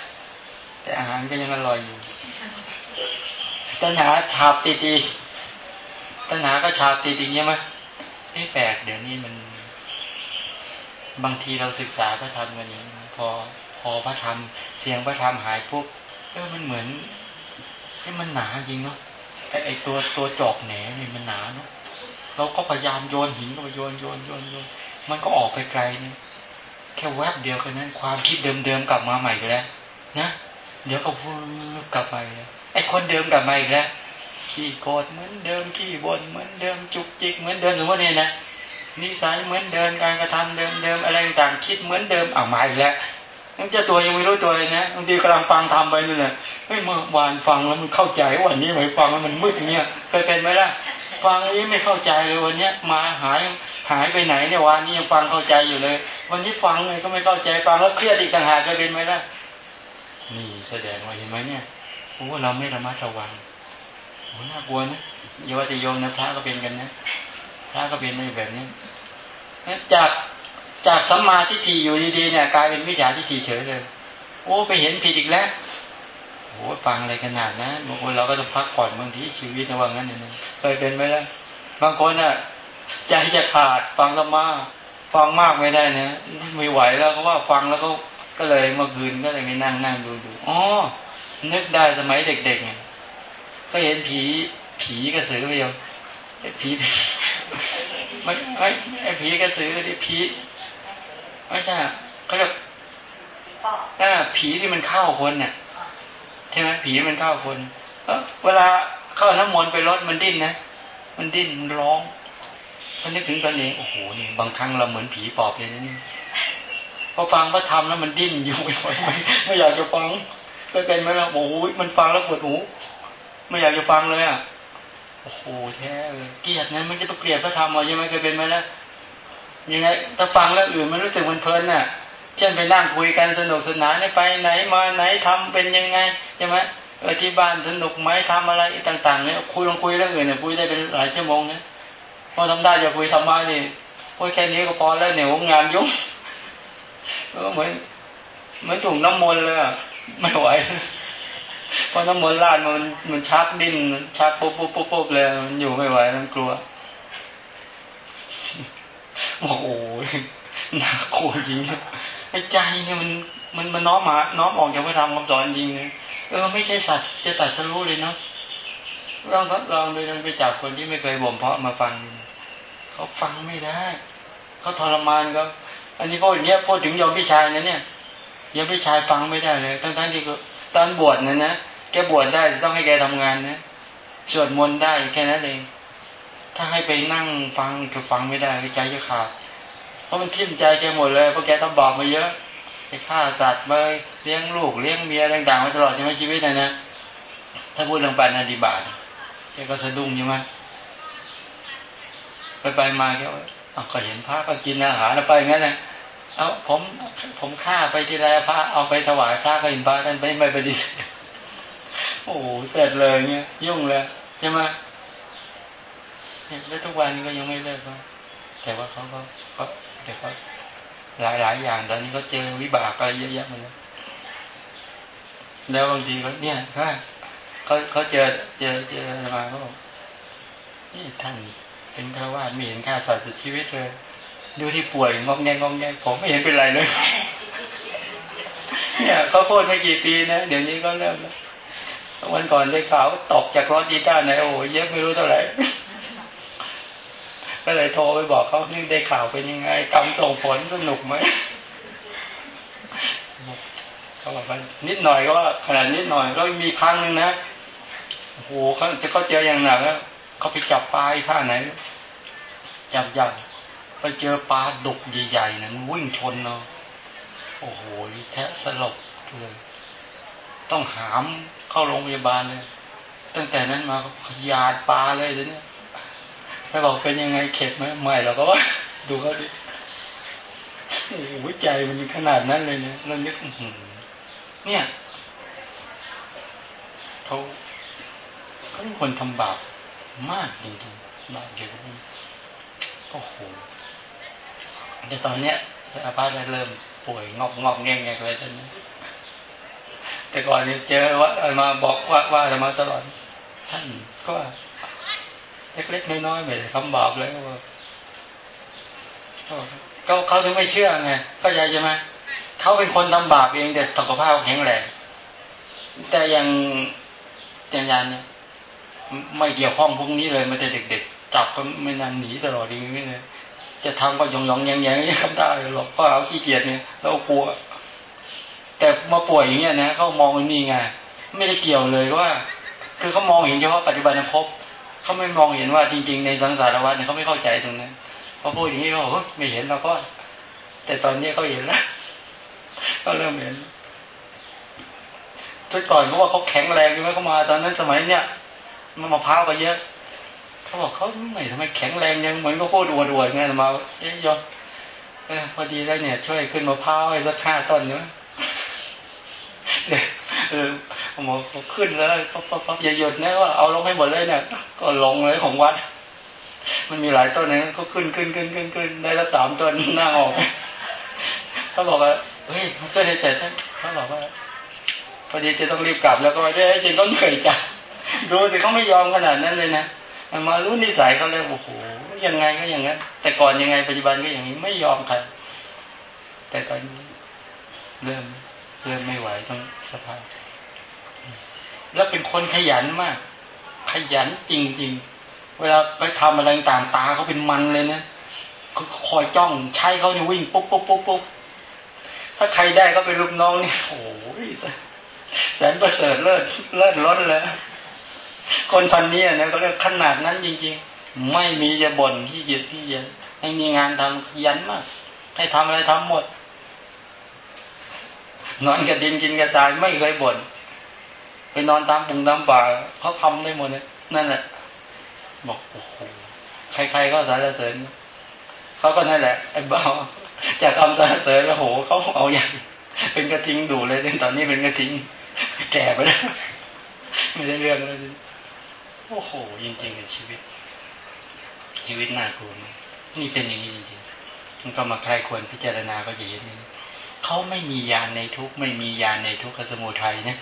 แต่อาหารก็ยังอร่อยอยู่ตัณหาฉาบติดีตัณหาก็ฉาบติดอย่างเงี้ยไหม นี่แปลกเดี๋ยวนี้มัน บางทีเราศึกษาพระธรรมกันนี้พอพอพระธรรม เสียงพระธรรมหายปุ๊บเออมันเหมือนให้มันหนาจริงเนาะไอไอตัวตัวจอกแหนนี่มันหนาเนาะเราก็พยายามโยนหินก็ไปโยนโยนโยนโยนมันก็ออกไปไกลนี่แค่แวบเดียวกันนั้น ความคิดเดิมๆกลับมาใหม่แล้วนะเดี๋ยวก็วืบกลับไปไอคนเดิมกลับมาอีกแล้ว ขี้โกรธเหมือนเดิมขี้บ่นเหมือนเดิมจุกจิกเหมือนเดิมหรือว่าเนี่ยนะนิสัยเหมือนเดิมการกระทำเดิมเดิมอะไรต่างคิดเหมือนเดิมเอามาอีกแล้วนั่นจะตัวยังไม่รู้ตัวเลยนะบางทีกำลังฟังทำไปนี่แหละไม่เมื่อวานฟังแล้วมันเข้าใจวันนี้ไม่ฟังแล้วมันมืดเงี้ยเคยเป็นไหมล่ะฟังนี้ไม่เข้าใจเลยวันเนี้ยมาหายหายไปไหนเนี่ยวันนี้ยังฟังเข้าใจอยู่เลย วันนี้ฟังเลยก็ไม่เข้าใจฟังแล้วเครียดอีกต่างหากเคยเป็นไหมล่ะนี่แสดงว่าเห็นไหมเนี่ยโอ้เราไม่ระมัดระวัง น่ากลัวนะโยติโยมนะพระก็เป็นกันนะพระก็เป็นในแบบนี้จากจากสัมมาทิฏฐิอยู่ดีๆเนี่ยกลายเป็นวิชาทิฏฐิเฉยเลย โอ้ไปเห็นผิดอีกแล้วโอ้ฟังอะไรขนาดนะบางคนเราก็ต้องพักผ่อนบางทีชีวิตนะว่างั้นเนี่ยเคยเป็นไหมล่ะบางคนอะใจจะขาดฟังก็มากฟังมากไม่ได้นะไม่ไหวแล้วเพราะว่าฟังแล้วก็ก็เลยเมื่อคืนก็เลยไปนั่งนั่งดูดูอ๋อนึกได้สมัยเด็กๆเนี่ย ก็เห็นผีผีกระสือเดียวผีไม่ไม่ไอ้ผีกระสือที่ผีไม่ใช่เขาเรียกอ่าผีที่มันเข้าคนเนี่ยใช่ไหมผีมันเข้าคนเออเวลาเข้าน้ำมนต์ไปรถมันดิ้นนะมันดิ้นมันร้องพอนึกถึงตอนนี้โอ้โหนี่บางครั้งเราเหมือนผีปอบเลยนะนี่พอฟังพระธรรมแล้วมันดิ้นอยู่ไม่ไหวไม่อยากจะฟังก็เป็นไหมล่ะโอ้โหมันฟังแล้วปวดหู ไม่อยากจะฟังเลยอะโอ้โหแท้เลยเกลียดนั้นมันจะไปเกลียดพระธรรมเอายังไงเคยเป็นไหมล่ะยังไงถ้าฟังแล้วอื่นมันรู้สึกมันเพลินน่ะ เช่นไปนั่งคุยกันสนุกสนานไปไหนมาไหนทำเป็นยังไงใช่ไหมเออที่บ้านสนุกไหมทำอะไรต่างๆเนี่ยคุยลองคุยเรื่องอื่นเนี่ยคุยได้เป็นหลายชั่วโมงเนี่ยพอทำได้จะคุยธรรมะนี่โอ้แค่นี้ก็พอแล้วเนี่ยงานยุ่งก็เหมือนเหมือนถุงน้ำมนต์เลยไม่ไหว เพอน้ำมนต์ลาดมันมันชักดิ้นชักปุ๊บปุ๊บปุ๊บปุ๊บเลยมันอยู่ไม่ไหวมันกลัวบอกโอ้ยน่ากลัวจริงไอ้ใจเนี่ยมันมันมันน้อมมาน้อมออกจากพระธรรมคำสอนจริงเลยเออไม่ใช่สัตว์จะตัดสรู้เลยเนาะลองทดลองไปลองไปจับคนที่ไม่เคยบ่มเพาะมาฟัง เขาฟังไม่ได้ เขาทรมานครับอันนี้พูดอย่างเงี้ยพูดถึงยอมพี่ชายนะเนี่ยยอมพี่ชายฟังไม่ได้เลยทั้งทั้งที่ ตอนบวชนะนะแกบวชได้ต้องให้แกทำงานนะสวดมนต์ได้แค่นั้นเอง ถ้าให้ไปนั่งฟังก็ฟังไม่ได้ใจจะขาด เพราะมันทิ่มใจแกหมดเลยเพราะแกต้องบอกมาเยอะไปฆ่าสัตว์มาเลี้ยงลูกเลี้ยงเมียต่างๆมาตลอดใช่ไหมชีวิตนะนะถ้าพูดเรื่องปานาติบาตแกก็สะดุ้งใช่ไหมไปไปมาแกว่าก็เห็นพระก็กินอาหารไปงั้นนะ เอาผมผมฆ่าไปทีไรพระเอาไปถวายพระก็เห็นพระท่านไม่ไม่ปฏิเสธโอ้โหเสร็จเลยเงี้ยยุ่งเลยใช่ไหมแล้วทุกวันก็ยังไม่เลิกแต่ว่าเขาก็เขาแต่เขาหลายหลายอย่างตอนนี้เขาเจอวิบากอะไรเยอะแยะมาแล้วแล้วบางทีเขาเนี่ยเขาเขาเจอเจอเจอมาเขาบอกนี่ท่านเป็นพระวามีเห็นค่าสัตว์ชีวิตเลย ดูที่ป่วยงองแงงงแงผมไม่เห็นเป็นไรเลยเนี่ยเขาโทษไม่กี่ปีนะเดี๋ยวนี้ก็เริ่มแล้ววันก่อนได้ข่าวตกจากรถจีต้าไหนโอ้ยเยอะไม่รู้เท่าไหร่ก็เลยโทรไปบอกเขานี่ได้ข่าวเป็นยังไงกำตรงผลสนุกไหมเขาบอกว่านิดหน่อยก็ว่าขนาดนิดหน่อยก็มีครั้งหนึ่งนะโอ้โหเขาจะเขาเจออย่างหนักแล้วเขาไปจับปลาท่าไหนจับยับ ไปเจอปลาดุกใหญ่ๆนะมันวิ่งชนเนาะโอ้โหแทะสลบเลยต้องหามเข้าโรงพยาบาลเลย ตั้งแต่นั้นมาขยาดปลาเลยเดี๋ยวนี้ถ้าบอกเป็นยังไงเข็ดไหมไม่เราก็ว่า ดูเขาดิโอ้โหใจมันขนาดนั้นเลยเนี่ยเรานึกเนี่ยเขาเขาเป็นคนทำบาปมากจริงๆบาปเยอะโอ้โห แต่ตอนเนี้ยอาภาได้เริ่มป่วยงอกงอกแงงแงเลยตอนนี้แต่ก่อนนี้เจอว่ามาบอกว่าว่าจะมาตลอด ท่านก็เล็กๆน้อยๆไม่ได้คำบาปเลยว่าเขาเขาถึงไม่เชื่อไงเข้าใจใช่ไหมเขาเป็นคนทำบาปเองแต่สุขภาพแข็งแรงแต่ยังยังยันเนี่ยไม่เกี่ยวข้องพวกนี้เลยมันแต่เด็กๆจับก็ไม่นานหนีตลอดอย่างนี้เลย จะทำก็ยองยองแยงแยงนี่ได้หรอกเพราะเราขี้เกียจเนี่ยเรากลัว แต่มาป่วยอย่างเงี้ยนะเขามองนี่ไงไม่ได้เกี่ยวเลยว่า คือเขามองเห็นเฉพาะปัจจุบันภพเขาไม่มองเห็นว่าจริง ๆ ในสังสารวัฏเนี่ยเขาไม่เข้าใจตรงนั้นพอพูดอย่างนี้เขาบอกไม่เห็นเราก็ แต่ตอนนี้เขาเห็นแล้วก็เริ่มเห็นทุกก่อนเขาว่าเขาแข็งแรงใช่ไหมเขามา ตอนนั้นสมัยเนี้ยมันมาพร้าวไปเยอะ เขาบอกเขาไม่ทำไมแข็งแรงยังเหมือนก็พูดอวดๆไงมาเอ๊ยยอพอดีแล้วเนี่ย ช่วยขึ้นมาพร้าวให้สักห้าต้นเนาะเดี๋ยเออหมอขึ้นแล้วปั๊บปั๊บอย่าหยุดนะว่าเอาลงให้หมดเลยเนี่ย ก็ลงเลยของวัด มันมีหลายต้นนะก็ขึ้นขึ้นขึ้นขึ้นขึ้นได้ละสามต้นหน้าออกเขาบอกว่าเฮ้ยมันขึ้นได้เสร็จเขาบอกว่า พอดีจะต้องรีบกลับแล้วก็ไม่ได้จริงก็เหนื่อยจังดูสิเขาไม่ยอมขนาดนั้นเลยนะ มารู้นิสัยเขาเลยโอ้โหยังไงก็อย่างนั้น แต่ก่อนยังไงปัจจุบันก็อย่างนี้ไม่ยอมใครแต่ตอนนี้เริ่มเริ่มไม่ไหวต้องสภาพแล้วเป็นคนขยันมาก ขยันจริง ๆ เวลาไปทำอะไรต่างตาเขาเป็นมันเลยนะคอยจ้องใช้เขาเนี่ยวิ่งปุ๊บปุ๊บปุ๊บปุ๊บถ้าใครได้ก็เป็นลูกน้องนี่โอ้ยแสนประเสริฐเลิศเลิศล้นเลย คนพันนี้นะเขาเรียกขนาดนั้นจริง ๆ ไม่มีจะบ่นที่เยียดที่เยียดให้มีงานทำขยันมาก ให้ทำอะไรทำหมด นอนกับดินกินกระจายไม่เคยบ่นไปนอนตามปุงตามป่าเขาทำได้หมดเลยนั่นแหละ บอกโอ้โหใครๆก็สารเสริญเขาก็นั่นแหละไอ้บ้าจากคำสารเสริญแล้วโหเขาเอาอย่างเป็นกระทิงดูเลยตอนนี้เป็นกระทิง แก่ไปแล้ว ไม่ได้เรื่องเลย โอ้โหจริงๆในชีวิต ชีวิตน่ากลัวนี่เป็นอย่างนี้จริงๆมันก็มาใครควรพิจารณาก็จะเห็นนี้เขาไม่มียาในทุกไม่มียาในทุกขสมุทัยนะ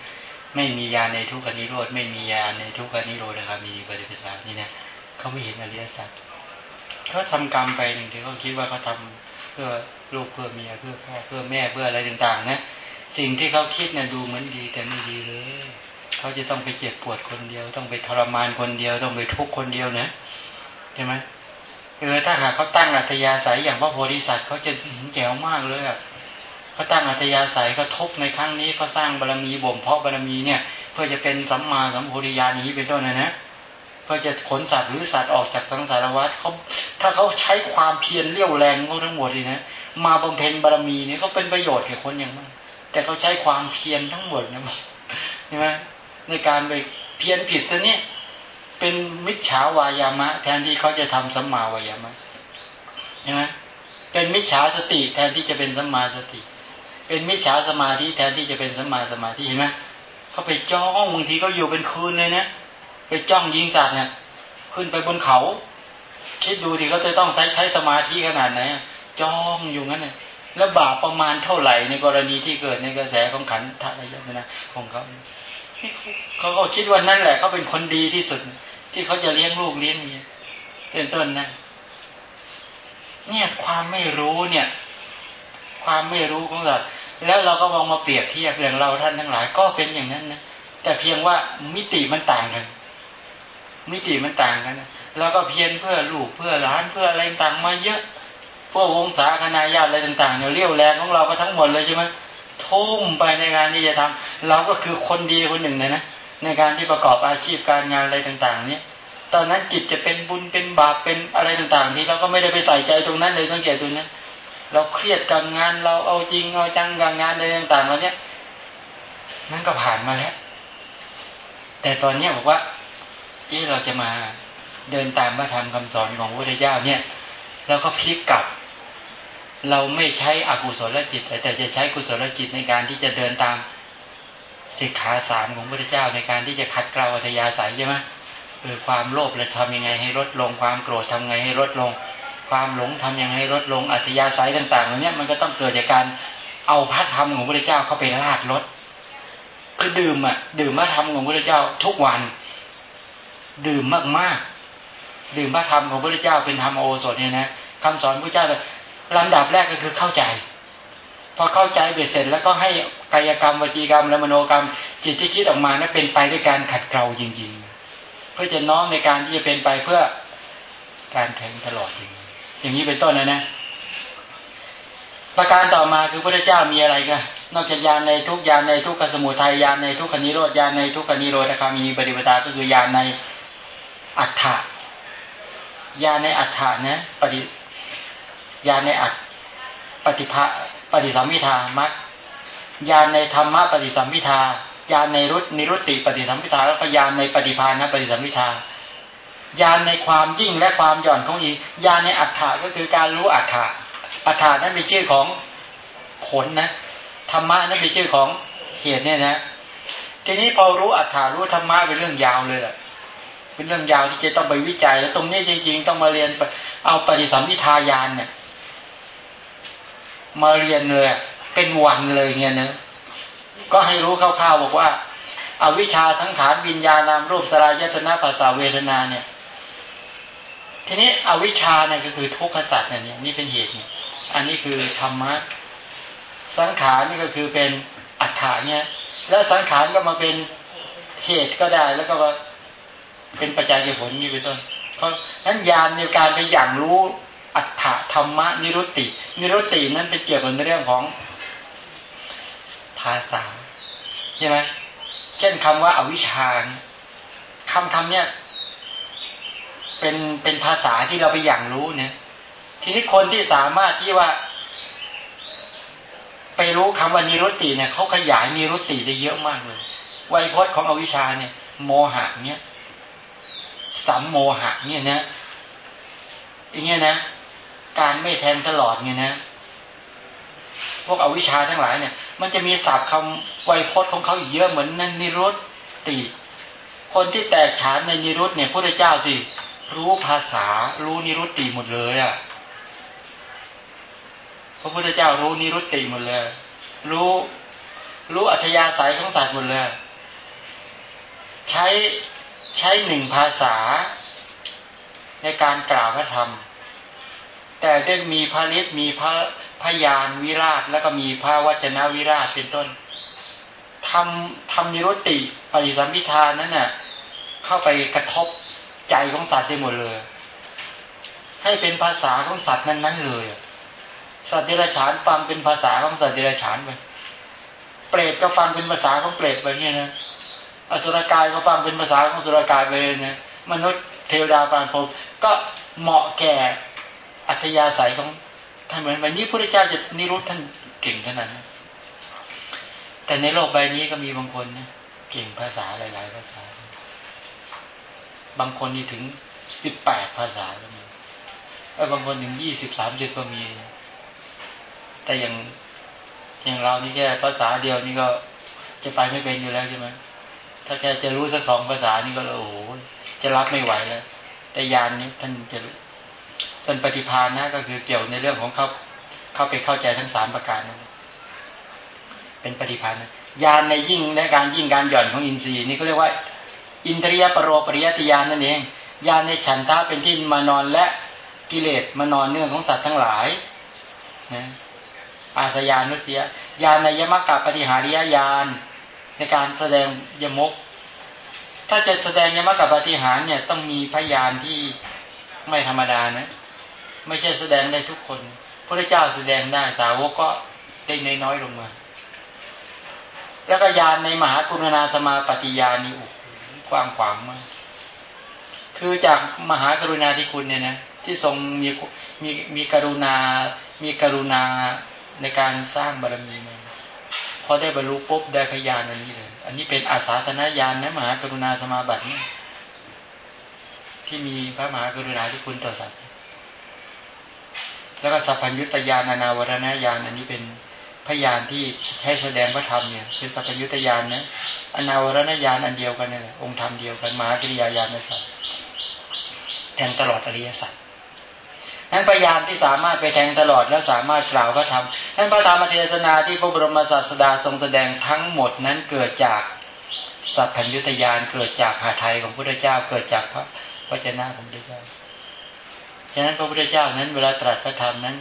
ไม่มียาในทุกขนิโรธไม่มียาในทุกขนิโรธนะครับมีปฏิปทานี่นะเขาไม่เห็นอริยสัจเขาทำกรรมไปหนึ่งทีเขาคิดว่าเขาทาเพื่อลูกเพื่อเมียเพื่อพ่อเพื่อแม่เพื่ออะไรต่างๆ นะ สิ่งที่เขาคิดเนี่ยดูเหมือนดีแต่ไม่ดีเลย เขาจะต้องไปเจ็บปวดคนเดียว ต้องไปทรมานคนเดียว ต้องไปทุกข์คนเดียวนะใช่ไหมเออถ้าหากเขาตั้งอัตยาศัยอย่างพระโพธิสัตว์เขาจะแจ๋วมากเลยอะเขาตั้งอัตยาศัยเขาทุกในครั้งนี้เขาสร้างบารรมีบ่มเพาะบารรมีเนี่ย เพื่อจะเป็นสัมมาสัมโพธิญาณนี้เป็นต้นนะนะเพื่อจะขนสัตว์หรือสัตว์ออกจากสังสารวัฏเขาถ้าเขาใช้ความเพียรเลี้ยวแรงเขาทั้งหมดเลยนะมาบำเพ็ญบารมีเนี่ยก็เป็นประโยชน์แก่คนอย่างมากแต่เขาใช้ความเพียรทั้งหมดนะใช่ไหม ในการไปเพี้ยรผิดตัวนี้เป็นมิจฉาวายามะ แทนที่เขาจะทำสัมมาวายามะใช่ไหมเป็นมิจฉาสติแทนที่จะเป็นสัมมาสติ เป็นมิจฉาสมาธิแทนที่จะเป็นสัมมาสมาธิเห็นไหมเขาไปจ้องบางทีก็อยู่เป็นคืนเลยนะไปจ้องยิงสัตว์เนี่ยขึ้นไปบนเขา คิดดูดิเขาจะต้องใช้ใช้สมาธิขนาดไหนจ้องอยู่งั้นเนี่ยแล้วบาปประมาณเท่าไหร่ในกรณีที่เกิดในกระแสของขันธ์อะไรอย่างนี้นะของเขา เขาก็คิดว่านั่นแหละเขาเป็นคนดีที่สุด ที่เขาจะเลี้ยงลูกเลี้ยงเมียเป็นต้นนะเนี่ยความไม่รู้เนี่ย ความไม่รู้ของเราแล้วเราก็มองมาเปรียบเทียบอย่างเราท่านทั้งหลาย ก็เป็นอย่างนั้นนะแต่เพียงว่ามิติมันต่างกันมิติมันต่างกันนะเราก็เพียรเพื่อลูกเพื่อหลานเพื่ออะไรต่างมาเยอะพวกวงศาคณาญาติอะไรต่างๆเนี่ยเลี้ยวแรงของเราก็ทั้งหมดเลยใช่ไหม ทุ่มไปในการที่จะทำเราก็คือคนดีคนหนึ่งเลยนะในการที่ประกอบอาชีพการงานอะไรต่างๆ เนี่ย ตอนนั้นจิตจะเป็นบุญเป็นบาปเป็นอะไรต่างๆ ที่เราก็ไม่ได้ไปใส่ใจตรงนั้นเลยสังเกตดูนะเราเครียดกับงานเราเอาจริงเอาจังกับงานอะไรต่างๆแล้วเนี่ยนั่นก็ผ่านมาแล้ว แต่ตอนเนี้ยบอกว่าที่เราจะมาเดินตามพระธรรมคำสอนของพระพุทธเจ้าเนี่ยเราก็พลิกกลับ เราไม่ใช้อกุศลจิต แต่จะใช้กุศลจิตในการที่จะเดินตามสิกขาสามของพระเจ้าในการที่จะขัดเกลาอัธยาศัยใช่ไหมเออความโลภเราทำยังไงให้ลดลง ความโกรธทำไงให้ลดลง ความหลงทำยังไงให้ลดลงอัธยาศัยต่างๆเหล่านี้มันก็ต้องเกิดจากการเอาพระธรรมของพระเจ้าเข้าไปลากลดคือดื่มอะ ดื่มพระธรรมของพระเจ้าทุกวัน ดื่มมากๆ ดื่มพระธรรมของพระเจ้าเป็นธรรมโอสถเนี่ยนะคำสอนพระเจ้าเลย ลำดับแรกก็คือเข้าใจ พอเข้าใจเบ็ดเสร็จแล้วก็ให้กายกรรมวจีกรรมและมโนกรรม จิตที่คิดออกมานั้นเป็นไปด้วยการขัดเกลาจริง ๆ เพื่อจะน้อมในการที่จะเป็นไปเพื่อการแทงตลอดอย่างอย่างนี้เป็นต้นนะนะ ประการต่อมาคือพระเจ้ามีอะไรกันนอกจากยานในทุกยานในทุกขสมุทัยยานในทุกขนิโรธยานในทุกขนิโรธนะครับมีปฏิปทาก็คือยานในอัฏฐะยานในอัฏฐะนะปฏิ ญาณในอัตปฏิภาปฏิสัมพิธามัคญาณในธรรมะปฏิสัมพิทาญาณในรุตนิรุตติปฏิสัมพิทาแล้วก็ญาณในปฏิภาณปฏิสัมพิทาญาณในความยิ่งและความหย่อนของอีญาณในอัฏฐะก็คือการรู้อัฏฐะอัฏฐะนั้นเป็นชื่อของผลนะธรรมะนั้นเป็นชื่อของเหตุเนี่ยนะทีนี้พอรู้อัฏฐารู้ธรรมะเป็นเรื่องยาวเลยแหละเป็นเรื่องยาวที่จะต้องไปวิจัย แล้วตรงนี้จริง ๆ ต้องมาเรียนเอาปฏิสัมพิทายานเนี่ย มาเรียนเลยเป็นวันเลยเงี้ยนะก็ให้รู้คร่าวๆบอกว่าอาวิชาทั้งฐานวิญญาณนามรูปสลายตนะภาษาเวทนาเนี่ย ทีนี้อวิชาเนี่ยก็คือทุกขสัตว์เนี่ยนี่เป็นเหตุเนี่ยอันนี้คือธรรมะสังขารนี่ก็คือเป็นอัฏฐาเนี่ย แล้วสังขารก็มาเป็นเหตุก็ได้ แล้วก็เป็นปัจจัยผลนี่เป็นต้น เพราะนั้นญาณในการไปอย่างรู้ อัฏฐธรรมะนิรุตติ นิรุตตินั้นเป็นเกี่ยวกับเรื่องของภาษาใช่ไหมเช่นคำว่าอาวิชชาคำคำเนี่ยเป็นเป็นภาษาที่เราไปอย่างรู้เนี่ย ทีนี้คนที่สามารถที่ว่า ไปรู้คำว่านิรุตติเนี่ยเขาขยายนิรุตติได้เยอะมากเลยไวยพจน์ของอวิชชาเนี่ย โมหะเนี่ยสัมโมหะเนี่ยนะอย่างเงี้ยนะ การไม่แทนตลอดเนี่ยนะ พวกอวิชชาทั้งหลายเนี่ย มันจะมีศัพท์คำไวยพจน์ของเขาเยอะเหมือนนันนิรุตติ คนที่แตกฉานในนิรุตเนี่ยพระเจ้าสิรู้ภาษา รู้นิรุตติหมดเลยอะ่ะพระพุทธเจ้ารู้นิรุตติหมดเลย รู้รู้อัธยาศัยของสัตว์หมดเลย ใช้ใช้หนึ่งภาษา ในการกล่าวพระธรรม แต่ได้มีพระฤทธิ์มีพระพยานวิราชแล้วก็มีพระวจนะวิราชเป็นต้นทำทำนิรุตติปฏิสัมพิธานั้นน่ะเข้าไปกระทบใจของสัตว์ได้หมดเลย ให้เป็นภาษาของสัตว์นั้นๆเลย สัตว์เดรัจฉานฟังเป็นภาษาของสัตว์เดรัจฉานไปเปรตก็ฟังเป็นภาษาของเปรตไปเนี่ยนะอสุรกายก็ฟังเป็นภาษาของสุรกายไปเลยนะมนุษย์เทวดาปานพรมก็เหมาะแก่ อัธยาศัยของท่านเหมือนวันนี้พระเจ้าจะนิรุตท่านเก่งขนาดนั้นแต่ในโลกใบนี้ก็มีบางคนนะเก่งภาษาหลาย ๆ ภาษา บางคนนี่ถึงสิบแปดภาษาก็มีเออบางคนถึงยี่สิบสามสิบก็มี แต่อย่างอย่างเรานี่แค่ภาษาเดียวนี่ก็จะไปไม่เป็นอยู่แล้วใช่ไหมถ้าแค่จะรู้สักสองภาษานี่ก็โอ้โหจะรับไม่ไหวแล้ว แต่ยานนี้ท่านจะ ส่วนปฏิภาณนะก็คือเกี่ยวในเรื่องของเข้าเข้าไปเข้าใจทั้งสามประการนั้นเป็นปฏิภาณนะยานในยิ่งในการยิ่งการหย่อนของอินทรีย์นี่เขาเรียกว่า อินทรียปรโรปริยติยานนั่นเองญาณในฉันทะเป็นที่มานอนและกิเลสมานอนเนื่องของสัตว์ทั้งหลายนะอาสยานุสยญาณในยมกับปฏิหาริยญาณในการแสดงยมก ถ้าจะแสดงยมกับปฏิหารเนี่ยต้องมีพยานที่ไม่ธรรมดานะ ไม่ใช่แสดงได้ทุกคน พระเจ้าแสดงได้สาวกก็ได้น้อยลงมา แล้วก็ยานในมหากรุณาสมาปฏิญาณิอุกว้างขวางมาก คือจากมหากรุณาธิคุณเนี่ยนะที่ทรงมีมีมีกรุณา มีกรุณาในการสร้างบารมีมาพอได้บรรลุปุ๊บได้พยานอันนี้เลย อันนี้เป็นอาสาธนญาณนะมหากรุณาสมาบัตินี่ที่มีพระมหากรุณาที่คุณต่อสัตว์ แล้วก็สัพพัญญุตยานานาวรณญาณอันนี้เป็นพยานที่ใช้แสดงพระธรรมเนี่ยคือสัพพัญญุตยานนะอนาวรณญาณอันเดียวกันนี่แหละองค์ธรรมเดียวกันมหากริยาญาณสัตแทงตลอดอริยสัจนั้นพยานที่สามารถไปแทงตลอดแล้วสามารถกล่าวพระธรรมนั้นพระธรรมเทศนาที่พระบรมศาสดาทรงแสดงทั้งหมดนั้นเกิดจากสัพพัญญุตยานเกิดจากหาไทยของพระพุทธเจ้าเกิดจากพระวจนะของพระพุทธเจ้า ฉะนั้นพระพุทธเจ้านั้น เวลาตรัสพระธรรมนั้น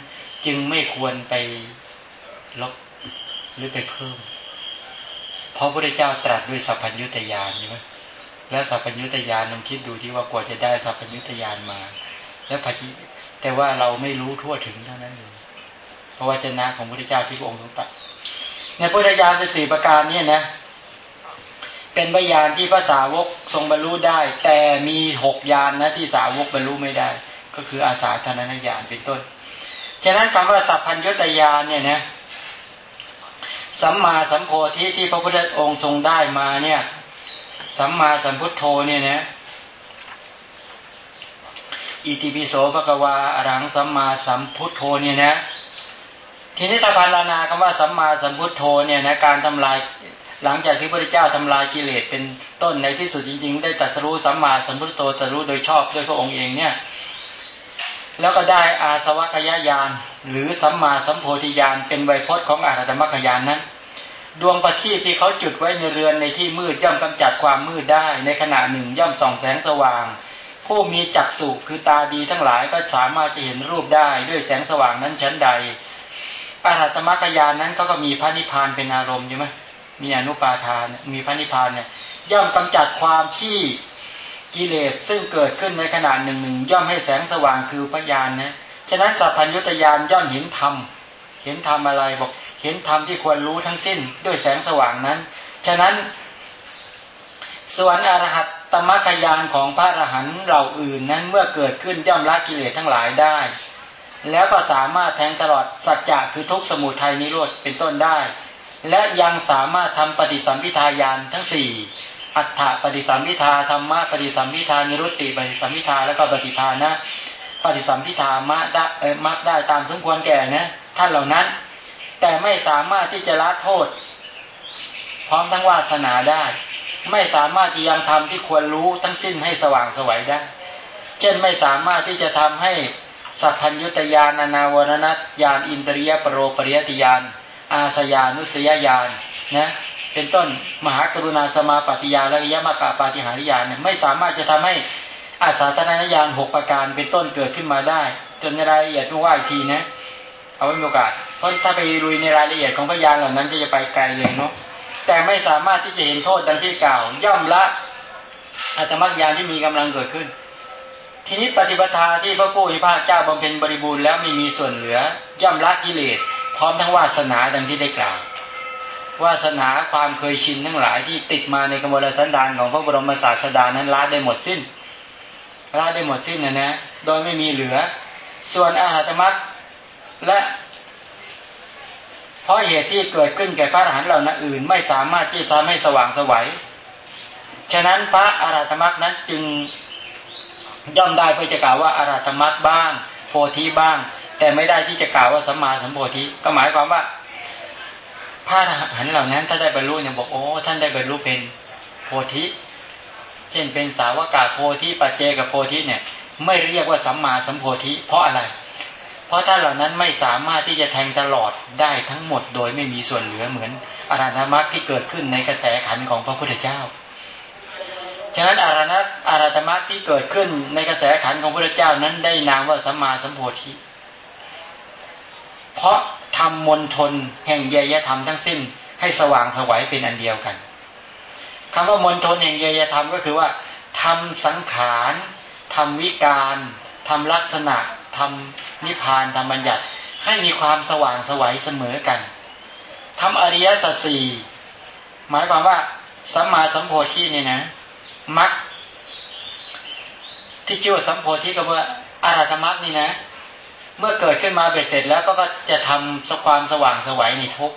จึงไม่ควรไปลบหรือไปเพิ่ม เพราะพระเจ้าตรัสด้วยสัพพัญญุตยานใช่ไหมแล้วสัพพัญญุตยานลองคิดดูที่ว่ากว่าจะได้สัพพัญญุตยานมา แล้วพจิแต่ว่าเราไม่รู้ทั่วถึงเท่านั้นเองเพราะว่าจนะของพระพุทธเจ้าที่พระองค์ทรงตัดในพุทธญาณสิบสี่ประการนี้นะ เป็นพยานที่ภาษาวกทรงบรรลุได้ แต่มีหกยานนะที่สาวกบรรลุไม่ได้ ก็คืออาสาธนานญาณเป็นต้น ฉะนั้นคำว่าสัพพัญญุตยานเนี่ยนะสัมมาสัมโพธิที่พระพุทธองค์ทรงได้มาเนี่ย สัมมาสัมพุทโธเนี่ยนะอิติปิโสภควาอรังสัมมาสัมพุทโธเนี่ยนะ ทีนี้ถ้าพารานาคำว่าสัมมาสัมพุทโธเนี่ยนะการทำลายหลังจากที่พระเจ้าทำลายกิเลสเป็นต้นในที่สุดจริง ๆ ได้ตรัสรู้สัมมาสัมพุทโธตรัสรู้โดยชอบด้วยพระองค์เองเนี่ย แล้วก็ได้อาสวัคยายานหรือสัมมาสัมโพธิญาณเป็นไวยพจน์ของอารัตมรรคยานนั้น ดวงประทีปที่เขาจุดไว้ในเรือนในที่มืดย่อมกำจัดความมืดได้ ในขณะหนึ่งย่อมส่องแสงสว่าง ผู้มีจักษุคือตาดีทั้งหลายก็สามารถจะเห็นรูปได้ด้วยแสงสว่างนั้นชั้นใดอรหัตมรรคยานนั้นก็ก็มีพระนิพพานเป็นอารมณ์ใช่ไหมมีอนุปาทานมีพระนิพพานเนี่ยย่อมกำจัดความที่ กิเลสซึ่งเกิดขึ้นในขณะหนึ่งหนึ่งย่อมให้แสงสว่างคือพยานนะฉะนั้นสัพพัญญุตยานย่อมเห็นธรรมเห็นธรรมอะไรบอก เห็นธรรมที่ควรรู้ทั้งสิ้นด้วยแสงสว่างนั้น ฉะนั้นส่วนอรหัตตมรรคยานของพระอรหันต์เหล่าอื่นนั้นเมื่อเกิดขึ้นย่อมละกิเลสทั้งหลายได้ แล้วก็สามารถแทงตลอดสัจจะคือทุกสมุทัยนิโรธเป็นต้นได้ และยังสามารถทำปฏิสัมพิทายานทั้งสี่ อัฏฐปฏิสัมพิทาธรรมะปฏิสัมพิทานิรุตติปฏิสัมพิทาแล้วก็ปฏิภาณนะปฏิสัมพิธามะได้มักได้ตามสมควรแก่นะท่านเหล่านั้น แต่ไม่สามารถที่จะละโทษ พร้อมทั้งวาสนาได้ ไม่สามารถที่ยังทำที่ควรรู้ทั้งสิ้นให้สว่างสวัยได้ เช่นไม่สามารถที่จะทำให้สัพพัญญุตยานนาวรณัตยานอินตริยปรโรปริยติยานอาสยานุสยญาณนะ เป็นต้นมหากรุณาสมาปฏิยาและยมกาปาฏิหาริยานเนี่ยไม่สามารถจะทำให้อาสาตนาญาณหกประการเป็นต้นเกิดขึ้นมาได้ จนในรายละเอียดต้องว่าอีกทีนะ เอาไว้มีโอกาสเพราะถ้าไปลุยในรายละเอียดของพยานเหล่านั้นจะจะไปไกลเลยเนาะแต่ไม่สามารถที่จะเห็นโทษดังที่กล่าว ย่อมละอัตมรรยานที่มีกำลังเกิดขึ้น ทีนี้ปฏิปทาที่พระผู้มีพระเจ้าบำเพ็ญบริบูรณ์แล้วไม่มีส่วนเหลือย่อมละกิเลสพร้อมทั้งวาสนาดังที่ได้กล่าว วาสนาความเคยชินทั้งหลายที่ติดมาในกมลสันดานของพระบรมศาสดานั้นละได้หมดสิ้นละได้หมดสิ้นนะนะ โดยไม่มีเหลือ ส่วนอาหารมักและเพราะเหตุที่เกิดขึ้นแก่พระอรหันต์เหล่านั้นอื่น ไม่สามารถที่จะทำให้สว่างสวัย ฉะนั้นพระอาราธมักนั้นจึงย่อมได้เพื่อจะกล่าวว่าอาราธมักบ้าง โพธิบ้าง แต่ไม่ได้ที่จะกล่าวว่าสัมมาสัมโพธิก็หมายความว่า พระอรหันต์เหล่านั้นถ้าได้บรรลุเนี่ยบอกโอ้ท่านได้บรรลุเป็นโพธิ เช่นเป็นสาวกาโพธิปัจเจกับโพธิเนี่ย ไม่เรียกว่าสัมมาสัมโพธิ เพราะอะไร เพราะท่านเหล่านั้นไม่สามารถที่จะแทงตลอดได้ทั้งหมดโดยไม่มีส่วนเหลือเหมือนอาราธมรรคที่เกิดขึ้นในกระแสขันของพระพุทธเจ้าฉะนั้นอาราธอาราธมรรคที่เกิดขึ้นในกระแสขันของพระพุทธเจ้านั้นได้นามว่าสัมมาสัมโพธิ เพราะทำมนทนแห่งเยยธรรมทั้งสิ้น ให้สว่างสวัยเป็นอันเดียวกันคำว่ามนทนแห่งเยยธรรมก็คือว่าทำสังขารทำวิการทำลักษณะทำนิพพานทำบัญญัติ ให้มีความสว่างสวัยเสมอกันทำอริยสัจสี่หมายความว่าสัมมาสัมโพธิเนี่ยนะมักที่ชื่อสัมโพธิก็ว่าอารัตมักนี่นะ เมื่อเกิดขึ้นมาเบ็ดเสร็จแล้วก็จะทำสความสว่างสวัยในทุก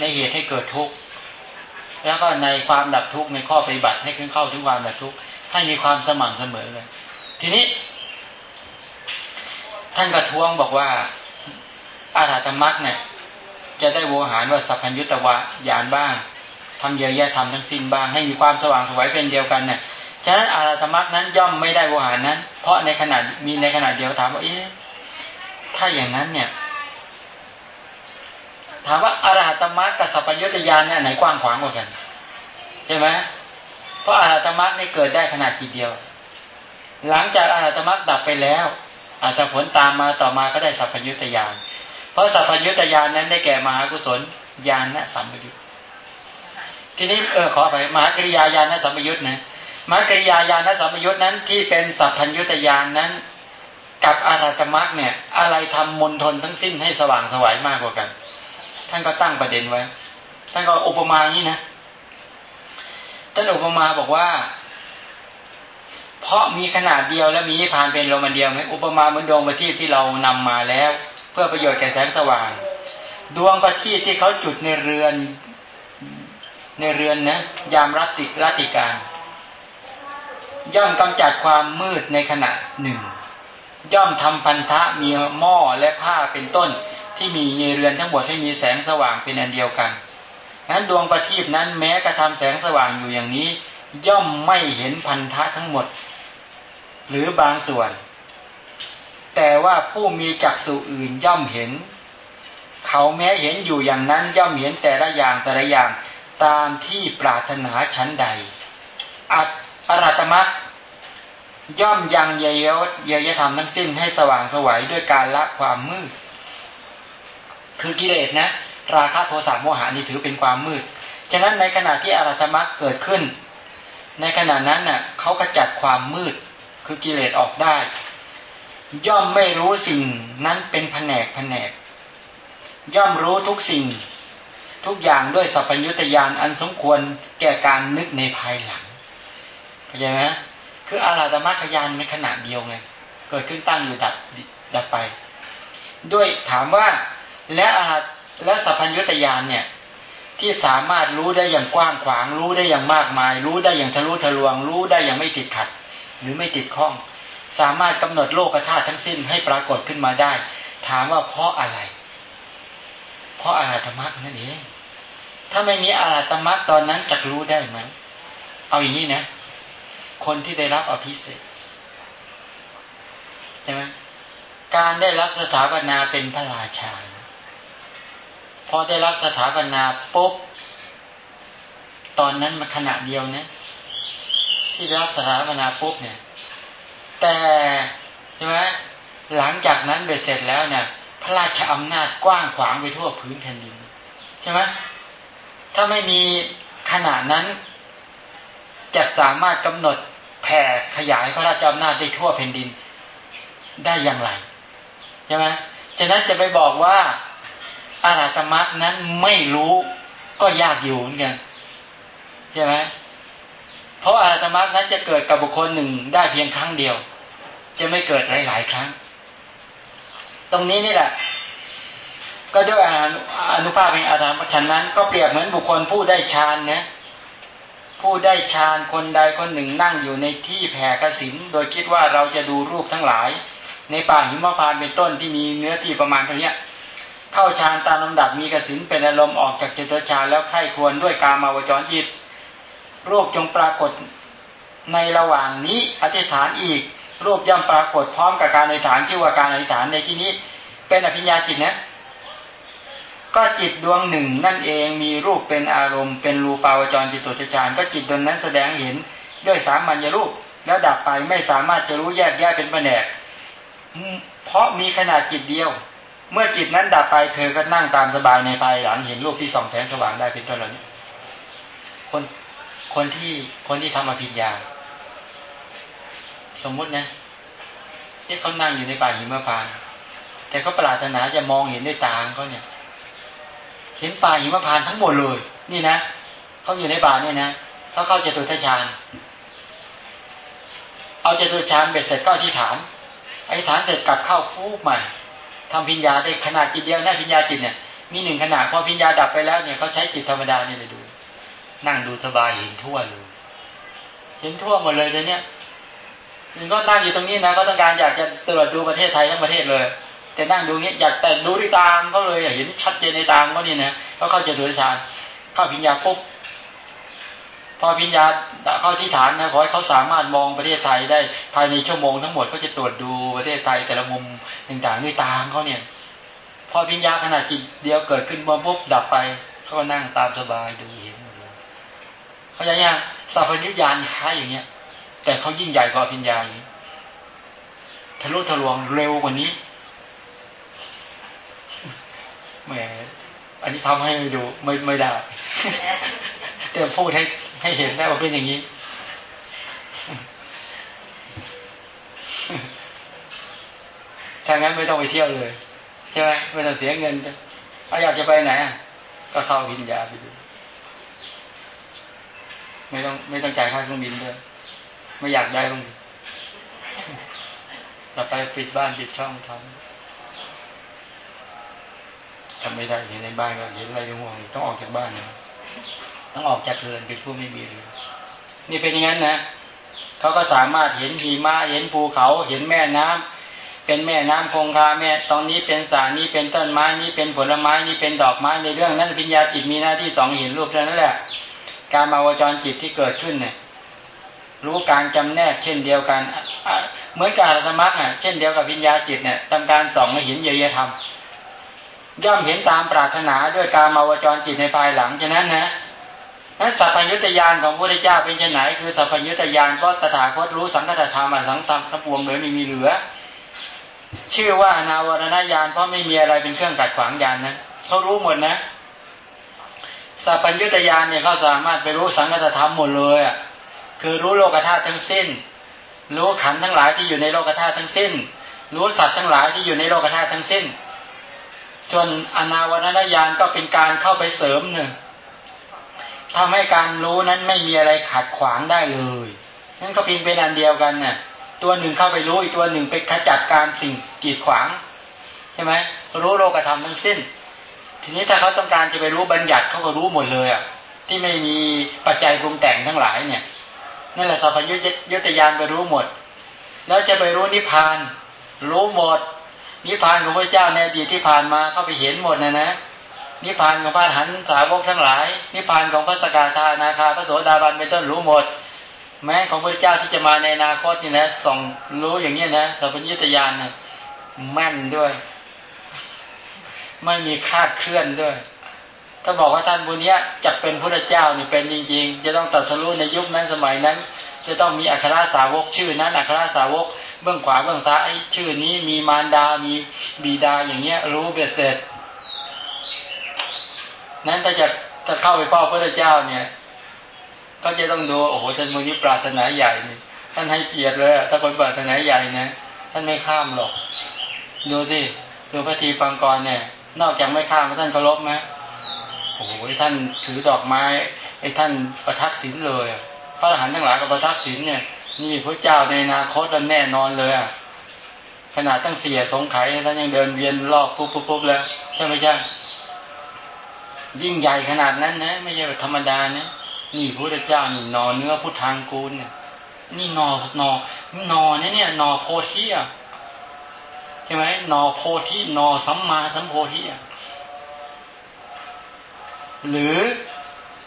ในเหตุให้เกิดทุกข์แล้วก็ในความดับทุกข์ในข้อปฏิบัติให้ขึ้นเข้าถึงความดับทุกข์ให้มีความสม่ำเสมอเลยทีนี้ ท่านกระท้วงบอกว่าอาราธมักเนี่ย จะได้โวหารว่าสัพพัญญุตวะยานบ้างทำเยอะแยะทำทั้งสิ้นบ้าง ให้มีความสว่างสวยเป็นเดียวกันเนี่ยฉะนั้นอาราธมักนั้นย่อมไม่ได้โวหารนั้น เพราะในขณะมีในขณะเดียวถามว่าเอ๊ะ ถ้าอย่างนั้นเนี่ย ถามว่าอรหัตมรรคกับสัพพยุตยานเนี่ยไหนกว้างขวางกว่ากัน ใช่ไหมเพราะอรหัตมรรคนี่เกิดได้ขนาดกี่เดียว หลังจากอรหัตมรรคดับไปแล้ว อาจจะผลตามมาต่อมาก็ได้สัพพยุตยาน เพราะสัพพยุตยานนั้นได้แก่มหากุศลญาณนะสัมปยุตทีนี้เออขอไปมหากริยาญาณนะสัมปยุตนะมหากริยาญาณนะสัมปยุตนั้นที่เป็นสัพพัญยุตยานนั้น กับอาราตมรรคเนี่ย อะไรทำมนทนทั้งสิ้นให้สว่างสวายมากกว่ากัน ท่านก็ตั้งประเด็นไว้ ท่านก็อุปมาอย่างนี้นะ ท่านอุปมาบอกว่า เพราะมีขนาดเดียวและมีนิพพานเป็นลมันเดียวไหมอุปมาเหมือนดวงประทีปที่เรานำมาแล้ว เพื่อประโยชน์แก่แสงสว่าง ดวงประทีปที่เขาจุดในเรือนในเรือนนะยามรัติรัติการ ย่อมกำจัดความมืดในขณะหนึ่ง ย่อมทำพันธะมีหม้อและผ้าเป็นต้น ที่มีในเรือนทั้งหมดให้มีแสงสว่างเป็นอันเดียวกันนั้นดวงประทีปนั้นแม้กระทำแสงสว่างอยู่อย่างนี้ ย่อมไม่เห็นพันธะทั้งหมด หรือบางส่วน แต่ว่าผู้มีจักษุอื่นย่อมเห็น เขาแม้เห็นอยู่อย่างนั้น ย่อมเห็นแต่ละอย่างแต่ละอย่างตามที่ปรารถนาชั้นใด อัตอรัตมัก ย่อมยังเยยศเยยธรรมทั้งสิ้นให้สว่างสวัยด้วยการละความมืด คือกิเลสนะ ราคะโทสะโมหะนี่ถือเป็นความมืด ฉะนั้นในขณะที่อรัตมรรคเกิดขึ้น ในขณะนั้นน่ะเขาก็จัดความมืด คือกิเลสออกได้ ย่อมไม่รู้สิ่งนั้นเป็นแผนกแผนก ย่อมรู้ทุกสิ่ง ทุกอย่างด้วยสัพพัญญุตยานอันสมควรแก่การนึกในภายหลังเข้าใจไหม คืออาราธมรรคยานในขณะเดียวไงเกิดขึ้นตั้งอยู่ดับดับไป ด้วยถามว่าและอาและสัพพัญญุตยานเนี่ยที่สามารถรู้ได้อย่างกว้างขวาง รู้ได้อย่างมากมาย รู้ได้อย่างทะลุทะลวง รู้ได้อย่างไม่ติดขัด หรือไม่ติดข้อง สามารถกำหนดโลกธาตุทั้งสิ้นให้ปรากฏขึ้นมาได้ ถามว่าเพราะอะไร เพราะอาราธมรรคนั่นเองถ้าไม่มีอาราธมรรคตอนนั้นจะรู้ได้ไหมเอาอย่างนี้นะ คนที่ได้รับอภิเศษใช่ไหมการได้รับสถาปนาเป็นพระราชา พอได้รับสถาปนาปุ๊บตอนนั้นมาขณะเดียวนะที่รับสถาปนาปุ๊บเนี่ย แต่ใช่ไหมหลังจากนั้นเบ็ดเสร็จแล้วเนี่ยพระราชอำนาจกว้างขวางไปทั่วพื้นแผ่นดินใช่ไหมถ้าไม่มีขณะนั้นจะสามารถกำหนด แผ่ขยายพระราชอำนาจได้ทั่วแผ่นดินได้อย่างไรใช่ไหมฉะนั้นจะไปบอกว่าอาราธรรคนั้นไม่รู้ก็ยากอยู่เหมือนกันใช่ไหมเพราะอาราธรรคนั้นจะเกิดกับบุคคลหนึ่งได้เพียงครั้งเดียว จะไม่เกิดหลายๆครั้ง ตรงนี้นี่แหละ ก็ด้วยอนุภาพเป็นอาราธรรคนั้น ก็เปรียบเหมือนบุคคลผู้ได้ฌานนะ ผู้ได้ฌานคนใดคนหนึ่งนั่งอยู่ในที่แผ่กสินโดยคิดว่าเราจะดูรูปทั้งหลาย ในป่าหิมพานเป็นต้นที่มีเนื้อที่ประมาณเท่านี้เข้าฌานตามลำดับมีกสินเป็นอารมณ์ออกจากเจตฌานแล้วไข้ควรด้วยกามาวจรจิตรูปจงปรากฏในระหว่างนี้อธิษฐานอีก รูปย่อมปรากฏพร้อมกับการอธิษฐานชื่อว่าการอธิษฐานในที่นี้ เป็นอภิญญาจิตนะ ก็จิตดวงหนึ่งนั่นเองมีรูปเป็นอารมณ์เป็นรูปาวจรจิตตุฌานก็จิตดวงนั้นแสดงเห็นด้วยสามัญญรูปแล้วดับไปไม่สามารถจะรู้แยกแยกเป็นแผนก เพราะมีขนาดจิตเดียว เมื่อจิตนั้นดับไปเธอก็นั่งตามสบายในภายหลังเห็นรูปที่สองแสงสว่างได้เป็นต้นเหล่านี้คนคนที่คนที่ทำอภิญญา สมมุตินะที่เขานั่งอยู่ในป่าหิมพานแต่เขาปรารถนาจะมองเห็นด้วยตาเขาเนี่ย เห็นป่าหิมพานทั้งหมดเลย นี่นะเขาอยู่ในป่าเนี่ยนะเขาเข้าจตุทชานเอาจตุทชานเบ็ดเสร็จก็อธิษฐานอธิษฐานเสร็จกลับเข้าฟูกใหม่ทำพิญญาได้ขนาดจิตเดียวนะพิญญาจิตเนี่ยมีหนึ่งขนาดพอพิญญาดับไปแล้วเนี่ยเขาใช้จิตธรรมดาเนี่ยเลยดู นั่งดูสบายเห็นทั่วเลยเห็นทั่วหมดเลยแต่เนี้ยมันก็นั่งอยู่ตรงนี้นะก็ต้องการอยากจะตรวจดูประเทศไทยทั้งประเทศเลย แต่นั่งดูเนี้ยอยากแต่ดูด้วยตาก็เลยอยากเห็นชัดเจนในตาเขาเนี่ยนะเขาเข้าจะดูฌานเข้าพิญญาปุ๊บพอพิญญาเข้าที่ฐานนะขอให้เขาสามารถมองประเทศไทยได้ภายในชั่วโมงทั้งหมดเขาจะตรวจดูประเทศไทยแต่ละมุมต่างๆด้วยตาเขาเนี่ย พอพิญญาขนาดจิตเดียวเกิดขึ้นมาปุ๊บดับไปเขาก็นั่งตามสบายดูเห็นเขาอย่างเงี้ยสัพพยุญญาณคล้ายอย่างเงี้ย แต่เขายิ่งใหญ่กว่าพิญญาอย่างนี้ทะลุทะลวงเร็วกว่านี้ แหมอันนี้ทำให้ดูไม่ไม่ได้แต่พูดให้ให้เห็นได้ว่าเป็นอย่างนี้ ถ้างั้นไม่ต้องไปเที่ยวเลยใช่ไหมไม่ต้องเสียเงินถ้าอยากจะไปไหนก็เข้าพิญญาไปดู ไม่ต้องไม่ต้องจ่ายค่าเครื่องบินด้วย ไม่อยากได้ต้องต่อไปปิดบ้านปิดช่องทำ ทำไม่ได้เห็นในบ้านก็เห็นอะไรก็ห่วงต้องออกจากบ้านนะต้องออกจากเรือนเป็นผู้ไม่มีเรือนนี่เป็นอย่างนั้นนะเขาก็สามารถเห็นหิมะเห็นภูเขาเห็นแม่น้ำเป็นแม่น้ำคงคาแม่ตอนนี้เป็นสานี้เป็นต้นไม้นี้เป็นผลไม้นี้เป็นดอกไม้ในเรื่องนั้นปัญญาจิตมีหน้าที่สองเห็นรูปเท่านั้นแหละ การมาวจรจิตที่เกิดขึ้นเนี่ยรู้การจำแนกเช่นเดียวกันเหมือนกับธรรมะอะเช่นเดียวกับวิญญาจิตเนี่ยทำการส่องมาเห็นเยยธรรม ย่อมเห็นตามปรารถนาด้วยการมาวจรจิตในภายหลังฉะนั้นนะนั้นสัพพยุตยานของพระพุทธเจ้าเป็นเช่นไหนคือสัพพยุตยานก็ตถาคตรู้สังฆตธรรมสังธรรมทั้งปวงเลยไม่มีเหลือ ชื่อว่านาวรณญาณเพราะไม่มีอะไรเป็นเครื่องกัดขวางญาณนะเขารู้หมดนะสัพพัญญุตญาณเนี่ยเขาสามารถไปรู้สังกัตธรรมหมดเลยอะคือรู้โลกธาตุทั้งสิ้น รู้ขันทั้งหลายที่อยู่ในโลกธาตุทั้งสิ้น รู้สัตว์ทั้งหลายที่อยู่ในโลกธาตุทั้งสิ้น ส่วนอนาวรณญาณก็เป็นการเข้าไปเสริมหนึ่งทำให้การรู้นั้นไม่มีอะไรขัดขวางได้เลยนั่นก็เพียงเป็นอันเดียวกันเนี่ยตัวหนึ่งเข้าไปรู้อีกตัวหนึ่งไปขจัดการสิ่งกีดขวางใช่ไหมรู้โลกธรรมทั้งสิ้น ทีนี้ถ้าเขาต้องการจะไปรู้บัญญัติเขาก็รู้หมดเลยอะที่ไม่มีปัจจัยปรุงแต่งทั้งหลายเนี่ยนั่นแหละสัพพยุตยานไปรู้หมด แล้วจะไปรู้นิพพาน รู้หมด นิพพานของพระเจ้าในอดีตที่ผ่านมาเข้าไปเห็นหมดนะนะนิพพานของพระหันสาวกทั้งหลาย นิพพานของพระสกทานาคาพระโสดาบันเป็นต้นรู้หมด แม้ของพระเจ้าที่จะมาในอนาคตนี่นะส่องรู้อย่างนี้นะสัพพยุตยานนะแม่นด้วย ไม่มีคาดเคลื่อนด้วย ถ้าบอกว่าท่านบุญเนี้ยจะเป็นพระเจ้านี่เป็นจริง ๆ จะต้องตัดสู้ในยุคนั้นสมัยนั้น จะต้องมีอัครสาวกชื่อนั้นอัครสาวก เบื้องขวาเบื้องซ้ายชื่อนี้มีมารดา มีบิดาอย่างเงี้ย รู้เบ็ดเสร็จ นั้นถ้าจะจะเข้าไปเฝ้าพระเจ้าเนี่ย ก็จะต้องดูโอ้โหท่านมุนี้ปรารถนาใหญ่ท่านให้เกียรติเลยถ้าคนปรารถนาใหญ่นะท่านไม่ข้ามหรอก ดูสิดูพระทีปังกรเนี่ย นอกจากไม่ข้ามท่านเคารพไหมโอ้โหท่านถือดอกไม้ไอ้ท่านประทักษิณเลยพระอรหันต์ทั้งหลายกับประทักษิณเนี่ย นี่พระเจ้าในอนาคตแน่นอนเลยอะขนาดตั้งเสียสงไข่ท่านยังเดินเวียนรอบปุ๊บปุ๊บปุ๊บแล้วใช่ไหมใช่ยิ่งใหญ่ขนาดนั้นนะ ไม่ใช่ธรรมดานะนี่พระเจ้านี่นอเนื้อพุทธังกูลเนี่ย นี่นอนอนอเนี่ยเนี่ยนอโพธิอะใช่ไหมนอโพธินอสัมมาสัมโพธิอะหรือ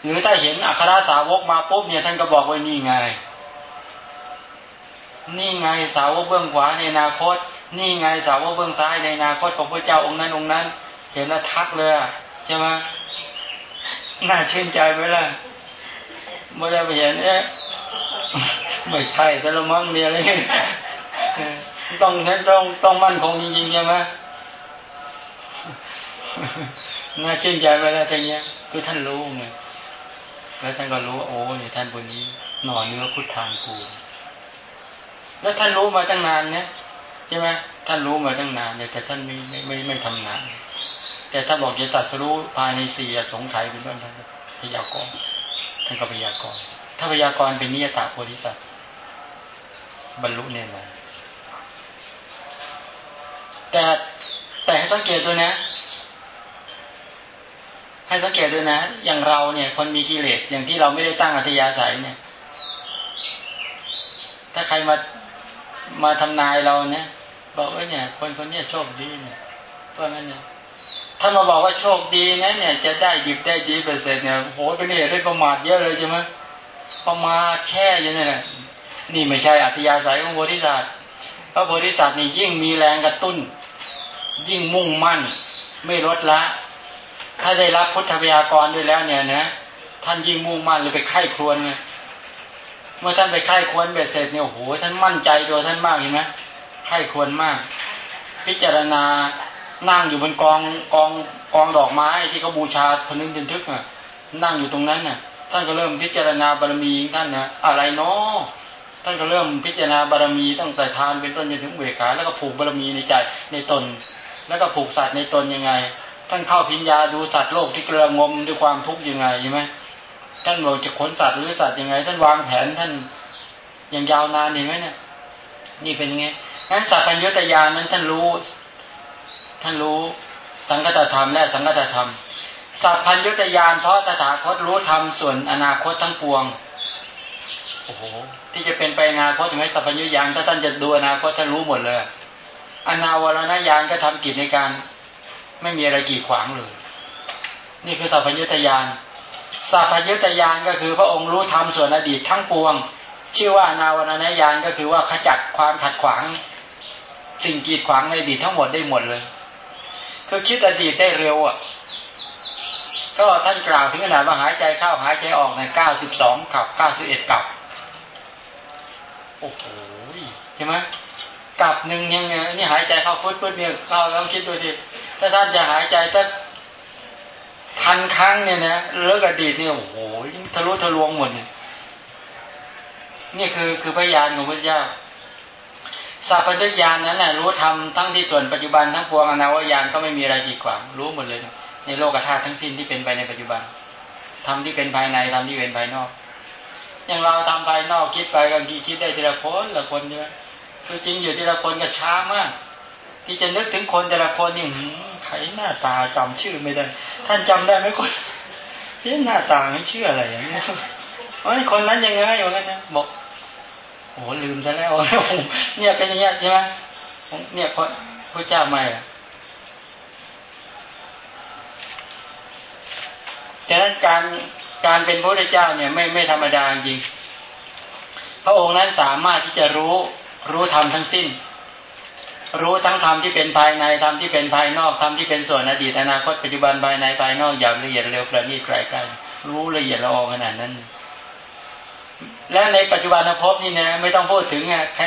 หรือถ้าเห็นอัครสาวกมาปุ๊บเนี่ยท่านก็บอกไว่านี่ไง นี่ไงสาวกเบื้องขวาในอนาคต นี่ไงสาวกเบื้องซ้ายในอนาคตของพระเจ้าองค์นั้นองค์นั้น เห็นแล้วทักเลยใช่ไหมน่าชื่นใจไหมล่ะไม่ได้ไปเห็นเอ๊ะไม่ใช่แต่ละมั่งเนี่ยอะไรต้องต้องต้องมั่นคงจริงๆใช่ไหมน่าชื่นใจไปแล้วทีเนี้ยคือท่านรู้ไงแล้วท่านก็รู้ว่าโอ้เนี่ยท่านคนนี้หน่อเนื้อพุทธทางกู แล้วท่านรู้มาตั้งนานเนี่ยใช่ไหมท่านรู้มาตั้งนานเนี่ยแต่ท่านไม่ไม่ไม่ไม่ทำงาน แต่ถ้าบอกจะตัดสู้ภายในสี่สงสัยเป็นต้นท่านพยากรณ์ท่านก็พยากรณ์ถ้าพยากรณ์เป็นนิยตาโพธิสัตว์บรรลุแน่นอนแต่แต่ให้สังเกตด้วยนะ ให้สังเกตด้วยนะ อย่างเราเนี่ย คนมีกิเลสอย่างที่เราไม่ได้ตั้งอัธยาศัยเนี่ย ถ้าใครมา มาทำนายเราเนี่ยบอกว่าเนี่ย คนคนนี้โชคดีเนี่ยเพราะงั้นเนี่ยถ้ามาบอกว่าโชคดีนะเนี่ย จะได้ดิบได้ดีเปอร์เซ็นต์เนี่ยโหเป็นเหตุได้ประมาทเยอะเลยใช่ไหมประมาทแช่ยังไงนี่ไม่ใช่อัธยาศัยของโพธิสัตว์เพราะโพธิสัตว์นี่ยิ่งมีแรงกระตุ้น ยิ่งมุ่งมั่น ไม่ลดละ ถ้าได้รับพุทธพยากรด้วยแล้วเนี่ยนะท่านยิ่งมุ่งมั่นเลยไปไข้ครวนไง เมื่อท่านไปไข้ควนเบ็ดเสร็จเนี่ยโอ้โหท่านมั่นใจตัวท่านมากเห็นไหมไข้ควนมาก พิจารณานั่งอยู่บนกองกองกองดอกไม้ที่เขาบูชาพนึงจนทึกอะนั่งอยู่ตรงนั้นน่ะ ท่านก็เริ่มพิจารณาบารมีท่านนะอะไรเนาะท่านก็เริ่มพิจารณาบารมีตั้งแต่ทานเป็นต้นจนถึงเวขาแล้วก็ผูกบารมีในใจในตน แล้วก็ผูกสัตว์ในตนยังไง ท่านเข้าพิญญาดูสัตว์โลกที่เกลืองมด้วยความทุกข์ยังไงใช่ไหม ท่านบอกจะขนสัตว์หรือสัตว์ยังไง ท่านวางแผนท่านอย่างยาวนานเห็นไหมเนี่ย นี่เป็นไงงั้นสัพพัญญุตยานนั้นท่านรู้ ท่านรู้สังคตธรรมและสังคตธรรมสัพพัญญุตยานเพราะตถาคตรู้ธรรมส่วนอนาคตทั้งปวงโอ้โหที่จะเป็นไปอนาคตถึงไหมสัพพัญญุยานถ้าท่านจะดูอนาคตท่านรู้หมดเลยอนาวรณญาณก็ทำกิจในการ ไม่มีอะไรกีดขวางเลย นี่คือสัพพยุตยาน สัพพยุตยานก็คือพระองค์รู้ธรรมส่วนอดีตทั้งปวง ชื่อว่านาวรณญาณก็คือว่าขจัดความขัดขวาง สิ่งกีดขวางในอดีตทั้งหมดได้หมดเลยคือคิดอดีตได้เร็วอะก็ท่านกล่าวถึงขนาดว่าหายใจเข้าหายใจออกในเก้าสิบสองกับเก้าสิบเอ็ดกับโอ้โหใช่ไหมกับหนึ่งยังไงนี่หายใจเข้าพุทพุทเนี่ยเข้าแล้วคิดดูสิถ้าท่านจะหายใจสัก พันครั้งเนี่ยนะเลิกอดีตเนี่ยโอ้โหทะลุทะลวงหมดเนี่ยนี่คือคือพยานของพระเจ้าสัพพัญญาณนั้นแหละรู้ทำทั้งที่ส่วนปัจจุบันทั้งปวงอนาวญาณก็ไม่มีอะไรกีดขวางรู้หมดเลยในโลกธาตุทั้งสิ้นที่เป็นไปในปัจจุบันทำที่เป็นภายในทำที่เป็นภายนอก อย่างเราทำภายนอกคิดไปบางทีคิดได้ทีละคนละคนใช่ไหมคือจริงอยู่ทีละคนก็ช้ามาก ที่จะนึกถึงคนแต่ละคนนี่ ใครหน้าตาจำชื่อไม่ได้ ท่านจำได้ไหมคนที่หน้าตาไม่ชื่ออะไรอย่างนี้คนนั้นยังไงอย่างนั้นนะบอกโอ้ลืมซะแล้วเนี่ยเป็นอย่างเงี้ยใช่ไหมเนี่ยพระพระเจ้าไม่แต่นั้นการการเป็นพระพุทธเจ้าเนี่ยไม่ไม่ธรรมดาจริง พระองค์นั้นสามารถที่จะรู้รู้ธรรมทั้งสิ้น รู้ทั้งธรรมที่เป็นภายในธรรมที่เป็นภายนอกธรรมที่เป็นส่วนอดีตอนาคตปัจจุบันภายในภายนอกอย่างละเอียดเร็วประณีตไกลกันรู้ละเอียดละออขนาดนั้น และในปัจจุบันภพนี่นะไม่ต้องพูดถึงไงใคร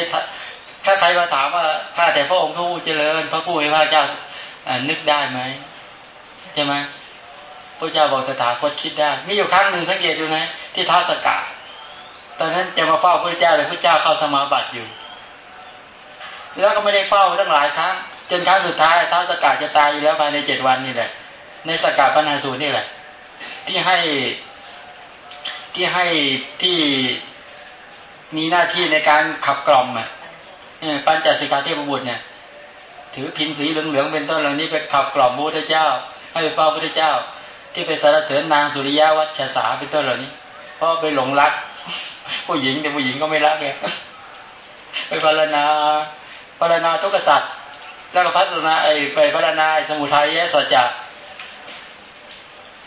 ถ้าใครมาถามว่าข้าแต่พระองค์พระผู้เจริญ พระผู้ให้พระเจ้านึกได้ไหมใช่ไหมพระเจ้าบอกตถาคตคิดได้มีอยู่ครั้งหนึ่งสังเกตดูนะที่ท้าสกัดตอนนั้นจะมาเฝ้าพระเจ้าเลยพระเจ้าเข้าสมาบัติอยู่ แล้วก็ไม่ได้เฝ้าตั้งหลายครั้งจนครั้งสุดท้ายท้าสกัดจะตายอยู่แล้วภายในเจ็ดวันนี่แหละ ในสกัดปัญหาสูตรนี่แหละ ที่ให้ที่ให้ที่มีหน้าที่ในการขับกล่อมอะปัญจสิกขาเทพบุตรเนี่ย ถือพินสีเหลืองๆเป็นต้นเหล่านี้ไปขับกล่อมพระพุทธเจ้า ให้ไปเฝ้าพระพุทธเจ้า ที่ไปสารเสริญนางสุริยะวัชสาเป็นต้นเหล่านี้ เพราะไปหลงรัก ผู้หญิงแต่ผู้หญิงก็ไม่รักไงไปพารณา พรณาทุกษัตริย์แล้วก็พัฒนาไอ้ไปพารณาสมุทัยแยสัจจะ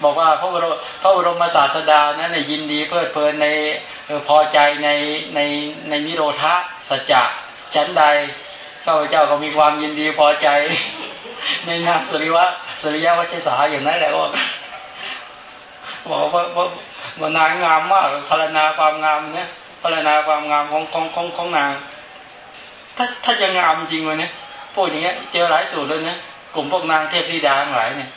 บอกว่าพระบรมพระบรมศาสดานั้นในยินดีเพลิดเพลินในพอใจในในในนิโรธาสัจจะชั้นใดข้าพเจ้าก็มีความยินดีพอใจ ในนามสุริวะสุริยะวัชสาอย่างนั้นแหละก็บอกว่าว่ามันนางงามมากพรณาความงามเนี่ยพรณาความงามของของของของนาง ถ้าถ้าจะงามจริงวะเนี่ยพูดอย่างเงี้ย เจอหลายสูตรเลยนะกลุ่มพวกนางเทพธิดาทั้งหลายเนี่ย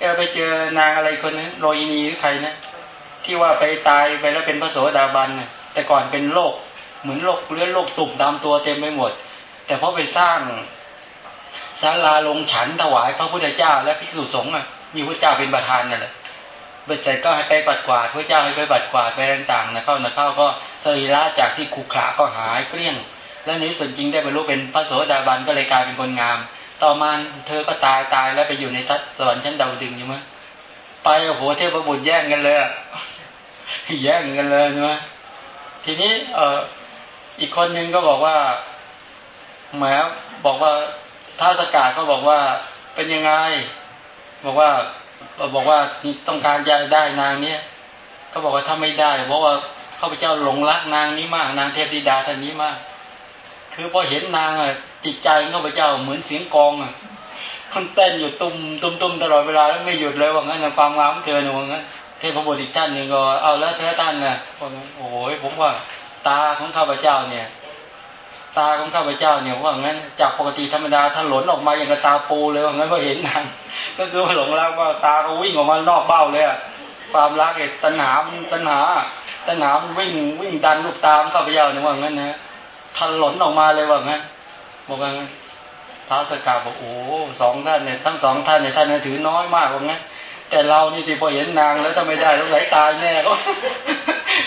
เออไปเจอนางอะไรคนนึงโรยินีหรือใครนะที่ว่าไปตายไปแล้วเป็นพระโสดาบันเนี่ยแต่ก่อนเป็นโรคเหมือนโรคเลือดโรคตุ่มตามตัวเต็มไปหมด แต่พอไปสร้างศาลาลงฉันถวายพระพุทธเจ้า และภิกษุสงฆ์อะมีพระเจ้าเป็นประธานนั่นแหละเบ็ดเสร็จก็ให้ไปบัดกวาดพระเจ้าให้ไปบัดกวาดไปต่างๆนะเข้านะเข้าก็สรีระจากที่ขุขระก็หายเกลี้ยง และในส่วนจริงได้บรรลุเป็นพระโสดาบันก็เลยกลายเป็นคนงาม ต่อมาเธอก็ตายตายแล้วไปอยู่ในทัศสวรรค์ชั้นดาวดึงอยู่มั้ยไปโอ้โหเทพบุตรแย่งกันเลยแย่งกันเลยใช่ไหมทีนี้เอออีกคนนึงก็บอกว่าแหมบอกว่าท้าสกาก็บอกว่าเป็นยังไง บอกว่าบอกว่าต้องการจะได้นางเนี้ยเขาบอกว่าถ้าไม่ได้ เพราะว่าข้าพเจ้าหลงรักนางนี้มาก นางเทพธิดาท่านนี้มาก คือพอเห็นนางอะจิตใจข้าพเจ้าเหมือนเสียงกองอะมันเต้นอยู่ตุ้มตุ้มตุ้มตลอดเวลาแล้วไม่หยุดเลยว่างั้นความงามเธอหนูว่างั้นเทพบุตรอีกท่านหนึ่งก็เอาแล้วเธอท่านน่ะโอ้โหผมว่าตาของข้าพเจ้าเนี่ย ตาของข้าพเจ้าเนี่ยว่างั้นจากปกติธรรมดาถ้าหล่นออกมาอย่างกับตาปูเลยว่างั้นพอเห็นนางก็คือหลงรักว่าตาก็วิ่งออกมานอกเบ้าเลยอะความรักเอตัณหามตัณหาตัณหามวิ่งวิ่งดันลูกตามข้าพเจ้าเนี่ยว่างั้นนะ ทันหล่นออกมาเลยว่างั้นบอกว่าท้าสกาบอกโอ้สองท่านเนี่ยทั้งสองท่านเนี่ยท่านถือน้อยมากว่างั้นแต่เรานี่ที่พอเห็นนางแล้วถ้าไม่ได้ต้องไหลตายแน่ก็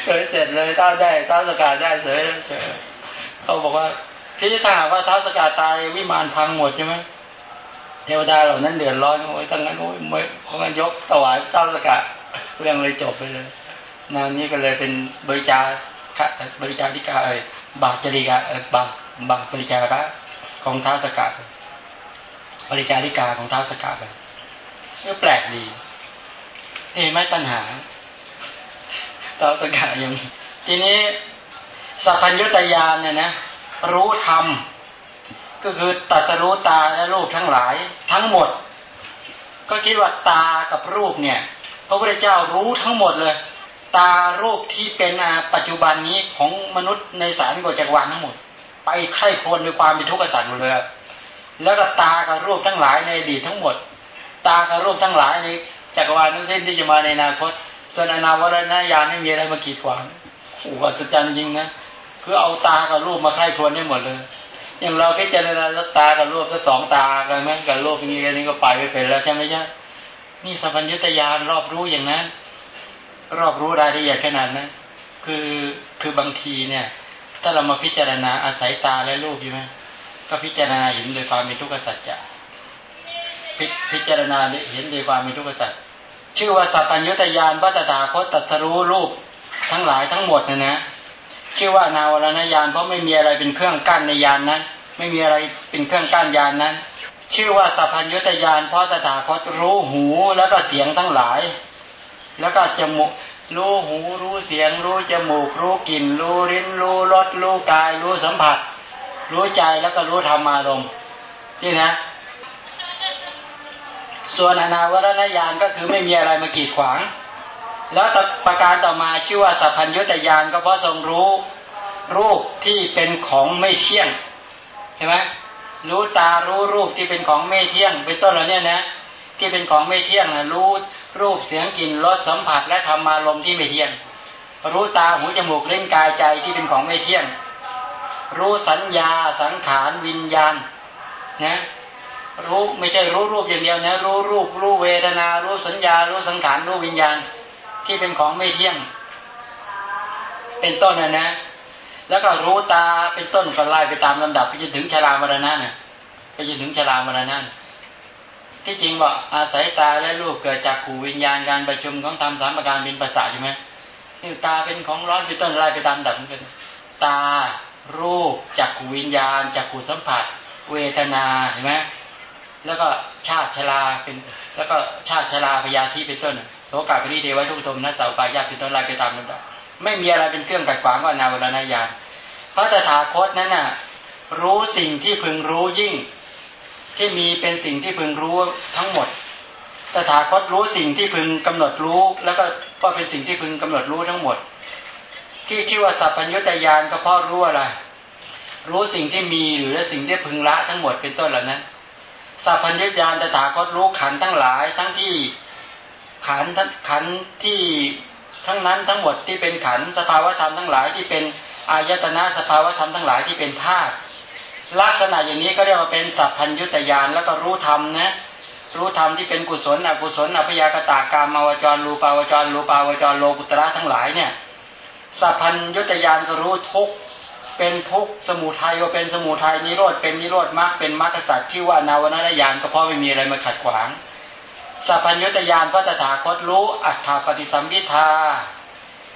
เลยเสร็จเลยถ้าได้ท้าสกาได้เสร็จเขาบอกว่าที่ถ้าหากว่าท้าสกาตายวิมานพังหมดใช่ไหมเทวดาเหล่านั้นเดือดร้อนโอ้ยตั้งนั้นโอ้ยไม่เขายกถวายท้าสกาเรื่องเลยจบไปเลยนานนี้ก็เลยเป็นบริจาคบริจาคที่กาเบาจริกาบางบางบริจาระของท้าสกัดบริจาริกาของท้าสกัดก็แปลกดีเห็นไหมตัณหาท้าสกัดยังทีนี้สัพพัญญุตยานเนี่ยนะรู้ธรรมก็คือตัดสรู้ตาและรูปทั้งหลาย ทั้งหมด ก็คิดว่าตากับรูปเนี่ยพระพุทธเจ้ารู้ทั้งหมดเลย ตารูปที่เป็นปัจจุบันนี้ของมนุษย์ในสารกจักรวาลทั้งหมด ไปไข้ควรด้วยความเป็นทุกข์สัตว์หมดเลยแล้วก็ตากับรูปทั้งหลายในอดีตทั้งหมด ตากับรูปทั้งหลายในจักรวาลนู้นที่จะมาในอนาคตส่วนอนาวรณญาณไม่มีอะไรมากีดขวางโอ้โหสัจจจริงนะคือเอาตากับรูปมาไข้ควรได้หมดเลยอย่างเราพิจารณาตากับรูปสักสองตากันไหมกับรูปนี้กันนี้ก็ไปไปเป็นแล้วใช่ไหมจ๊ะนี่สัพพัญญุตยานรอบรู้อย่างนั้น รอบรู้รายละเอียดขนาดนั้นคือคือบางทีเนี่ย ถ้าเรามาพิจารณาอาศัยตาและรูปใช่ไหมก็พิจารณาเห็นโดยความเป็นทุกข์สัจจะพพิจารณาเห็นโดยความเป็นทุกข์สัจชื่อว่าสัพพัญญุตยานวัตถาคตตัทรู้รูปทั้งหลายทั้งหมดนะนะชื่อว่านาวรณญาณเพราะไม่มีอะไรเป็นเครื่องกั้นในยานนั้น ไม่มีอะไรเป็นเครื่องกั้นยานนั้น ชื่อว่าสัพพัญญุตยานเพราะตถาคตรู้หูแล้วก็เสียงทั้งหลาย แล้วก็จมูกรู้หูรู้เสียง รู้จมูก รู้กลิ่น รู้ริ้น รู้รสรู้กาย รู้สัมผัส รู้ใจแล้วก็รู้ธรรมารมณ์ที่นะ ส่วนอนาวรณญาณก็คือไม่มีอะไรมากีดขวาง แล้วประการต่อมาชื่อว่าสัพพัญญุตยานก็เพราะทรงรู้รูปที่เป็นของไม่เที่ยงเห็นไหมรู้ตารู้รูปที่เป็นของไม่เที่ยง เป็นต้นเหล่านี้นะ ที่เป็นของไม่เที่ยงนะรู้รูปเสียงกลิ่นรสสัมผัสและธรรมารมที่ไม่เที่ยง รู้ตาหูจมูกเล่นกายใจที่เป็นของไม่เที่ยง รู้สัญญาสังขารวิญญาณนะรู้ไม่ใช่รู้รูปอย่างเดียวนะรู้รูปรู้เวทนา รู้สัญญา รู้สังขารรู้วิญญาณที่เป็นของไม่เที่ยง เป็นต้นนะนะ แล้วก็รู้ตาเป็นต้นก็ไล่ไปตามลำดับไปจนถึงชรามรณะเนี่ยไปจนถึงชรามรณะ ที่จริงว่าอาศัยตาและรูปเกิดจากขูวิญญาณการประชุมของธรรมสามประการเป็นภาษาใช่ไหมนี่ตาเป็นของร้อนเป็นต้นไล่ไปตามดับกันตารูปจากขูวิญญาณจากขูสัมผัส เวทนาเห็นไหมแล้วก็ชาติชราเป็น แล้วก็ชาติชราพยาธิเป็นต้นโสกาปริเทวทุกตมนัสสาวปายาเป็นต้นไล่ไปตามลำดับไม่มีอะไรเป็นเครื่องกัดขวางก็นาวรณญาณพระตถาคตนั้นน่ะรู้สิ่งที่พึงรู้ยิ่ง ที่มีเป็นสิ่งที่พึงรู้ทั้งหมด ตถาคตรู้สิ่งที่พึงกำหนดรู้ แล้วก็ก็เป็นสิ่งที่พึงกำหนดรู้ทั้งหมด ที่ชื่อว่าสัพพัญญตยานก็เพราะรู้อะไร รู้สิ่งที่มีหรือสิ่งที่พึงละทั้งหมดเป็นต้นเหล่านั้น สัพพัญญตยานตถาคตรู้ขันทั้งหลายทั้งที่ขันขันที่ทั้งนั้นทั้งหมดที่เป็นขันสภาวธรรมทั้งหลายที่เป็นอายตนะสภาวธรรมทั้งหลายที่เป็นธาตุ ลักษณะอย่างนี้ก็เรียกว่าเป็นสัพพัญยุตยานแล้วก็รู้ธรรมนะรู้ธรรมที่เป็นกุศลอกุศลอภิยากตากรรมาวจรรูปาวจรรูปาวจรโลกุตระทั้งหลายเนี่ยสัพพัญยุตยานก็รู้ทุกเป็นทุกสมุทัยก็เป็นสมุทัยนิโรธเป็นนิโรธมรรคเป็นมรรคสัตว์ชื่อว่านาวนาญาณก็เพราะไม่มีอะไรมาขัดขวางสัพพัญยุตยานพระตถาคตรู้อัตถาปฏิสัมพิทา